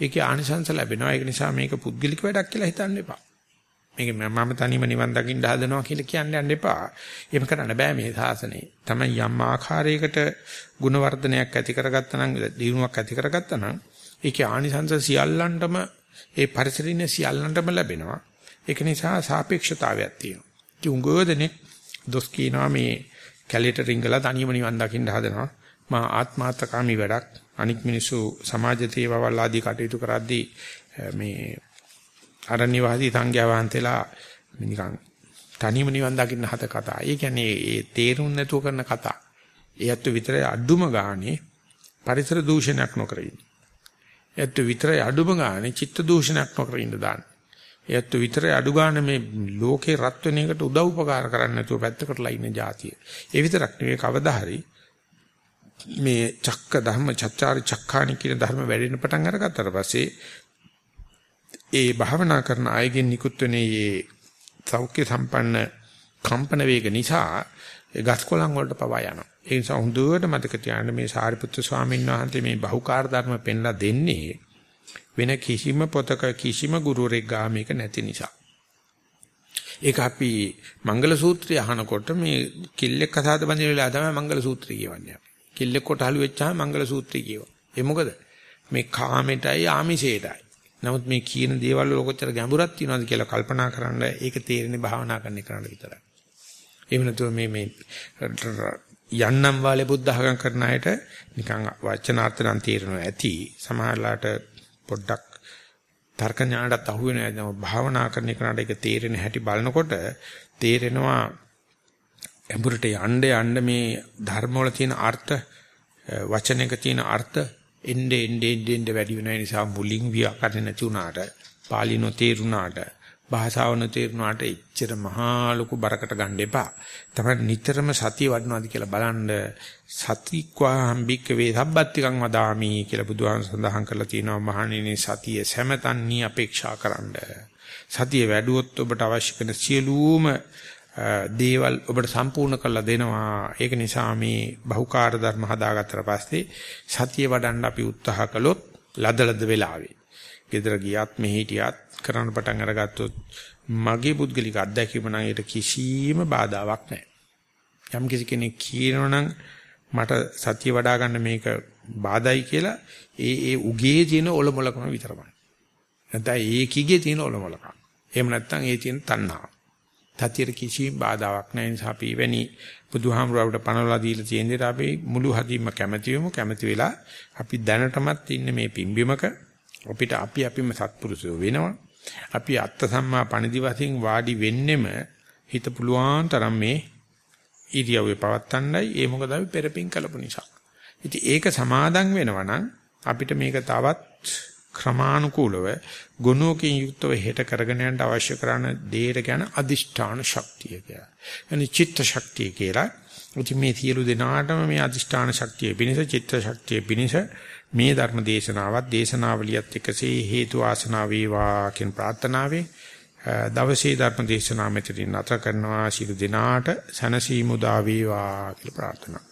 ඒකේ ආනිසංස ලැබෙනවා. ඒක නිසා මේක පුද්ගලික වැඩක් කියලා හිතන්න එපා. මේක මම තනියම නිවන් දකින්න හදනවා කියලා කියන්න යන්න එපා. එහෙම කරන්න බෑ මේ සාසනේ. තමයි යම් ආකාරයකට ගුණ වර්ධනයක් ඇති කරගත්තා නම් දිනුවක් ඇති කරගත්තා නම් ඒකේ ආනිසංස සියල්ලන්ටම ඒ පරිසරින සියල්ලන්ටම ලැබෙනවා. ඒක නිසා සාපේක්ෂතාවයක් තියෙනවා. කිුංගෝදෙනෙක් දොස් කියනවා මේ කැලේට රිංගලා තනියම නිවන් දකින්න හදනවා. මා ආත්මාර්ථකාමී වැඩක්. අනික් මිනිස්සු සමාජ තේවාවල් ආදී කටයුතු කරද්දී මේ අරණ්‍ය වාසී සංඝයා වහන්සේලා නිකන් තනියම නිවන් දකින්න හත කතා. ඒ කියන්නේ ඒ තේරුම් නැතුව කරන කතා. ඒ ඇත්ත විතරයි අඩුම ගානේ පරිසර දූෂණයක් නොකර ඉන්න. ඇත්ත විතරයි අඩුම ගානේ චිත්ත දූෂණයක් නොකර ඉන්න දාන්න. ඇත්ත විතරයි අඩු ගානේ මේ ලෝකේ රත් වෙන එකට උදව් උපකාර කරන්න නැතුව පැත්තකටලා ඉන්න જાතිය. ඒ විතරක් නෙවෙයි කවදා හරි මේ චක්ක ධර්ම චත්තාරි චක්ඛානි කියන ධර්ම වැඩෙන පටන් අරගත්තට පස්සේ ඒ භාවනා කරන අයගෙන් නිකුත් වෙන මේ සෞඛ්‍ය සම්පන්න කම්පන වේග නිසා ඒ ගස්කොලන් වලට පවා යනවා. ඒ නිසා හොඳට මතක තියාගන්න මේ සාරිපුත්‍ර ස්වාමීන් වහන්සේ මේ බහුකාර්ය ධර්ම පෙන්ලා දෙන්නේ වෙන කිසිම පොතක කිසිම ගුරුවරෙක් ගා මේක නැති නිසා. ඒක අපි මංගල සූත්‍රය අහනකොට මේ කිල්ලෙක් කසාද බඳින වෙලාව තමයි මංගල සූත්‍රය කියවන්නේ අපි. කිල්ලෙක් කොට හලු වෙච්චාම මංගල සූත්‍රය කියව. ඒ මොකද? මේ කාමෙටයි ආමිෂයටයි නමුත් මේ කියන දේවල් වල කොච්චර ගැඹුරක් තියෙනවද කියලා කල්පනා කරන්න ඒක තේරෙන්නේ භාවනා කරන එකට විතරයි. එහෙම නැතුව මේ මේ යන්නම් වාලේ බුද්ධඝම් කරන අයට නිකන් වචනාර්ථ නම් තේරෙනවා ඇති. සමහරලාට පොඩ්ඩක් තර්ක ඥානටත් අහු වෙනවා. භාවනා කරන එකට ඒක තේරෙන හැටි බලනකොට තේරෙනවා ගැඹුරට යන්න යන්න මේ ධර්ම වල තියෙන අර්ථ වචනයක තියෙන අර්ථ එnde ende ende වැඩි වෙන නිසා මුලින් ව්‍යාකරණ නැති වුණාට පාලි නොතේරුණාට භාෂාව නොතේරුණාට එච්චර මහා ලොකු බරකට ගන්න එපා. තමයි නිතරම සතිය වඩනවාද කියලා බලන්න සතික්වා හම්බික වේ සබ්බත්තිකං වදාමි කියලා බුදුහාම සඳහන් කරලා තියෙනවා මහණෙනි සතිය සෑමතන්හි අපේක්ෂා කරන්න. සතිය වැඩුවොත් ඔබට අවශ්‍ය කරන සියලුම දේවල් ඔබට සම්පූර්ණ කරලා දෙනවා. ඒක නිසා මේ බහුකාර්ය ධර්ම හදාගත්තට පස්සේ සතිය වඩන්න අපි උත්සාහ කළොත් ලදලද වෙලාවේ. ගෙදර ගියත් මෙහි හිටියත් කරන්න පටන් අරගත්තොත් මගේ පුද්ගලික අත්දැකීම නම් ඒට කිසිම බාධාවක් නැහැ. යම් කිසි කෙනෙක් කියනවනම් මට සතිය වඩා ගන්න මේක බාධායි කියලා ඒ ඒ උගේ තියෙන ඔලොමලකම විතරමයි. නැත්නම් ඒ කිගේ තියෙන ඔලොමලකම. එහෙම නැත්නම් ඒ තියෙන තණ්හාව. තතියට කිසිම බාධාවක් නැහැ. නිසා අපි වෙනි බුදුහාමුදුරුවෝට පනවලා දීලා තියෙන දේ අපි මුළු හදින්ම කැමැතිවමු කැමැති වෙලා අපි දැනටමත් ඉන්නේ මේ පිම්බිමක. අපිට අපි අපිම සත්පුරුෂයෝ වෙනවා. අපි අත්ත සම්මා පණිදි වශයෙන් වාඩි වෙන්නෙම හිත පුළුවන් තරම් මේ ඉරියව්වේ පවත්තන්නයි. ඒ මොකද අපි පෙරපින් කළපු නිසා. ඉතින් ඒක සමාදන් වෙනවා නම් අපිට මේක තවත් ක්‍රමානුකූලව ගුණෝකින් යුක්තව හෙට කරගෙන යන්න අවශ්‍ය කරන දේට කියන අදිෂ්ඨාන ශක්තිය කියලා. එනි චිත්ත ශක්තිය කියලා. ඉතින් මේ සියලු දෙනාටම මේ අදිෂ්ඨාන ශක්තිය පිණිස චිත්ත ශක්තිය පිණිස මේ ධර්ම දේශනාවත් දේශනාවලියත් එකසේ හේතු ආසනාව වේවා කියන ප්‍රාර්ථනාවෙන් දවසේ ධර්ම දේශනාව මෙතනින් නැතර කරනවා ශිරු දිනාට සනසීමු දා වේවා කියලා ප්‍රාර්ථනා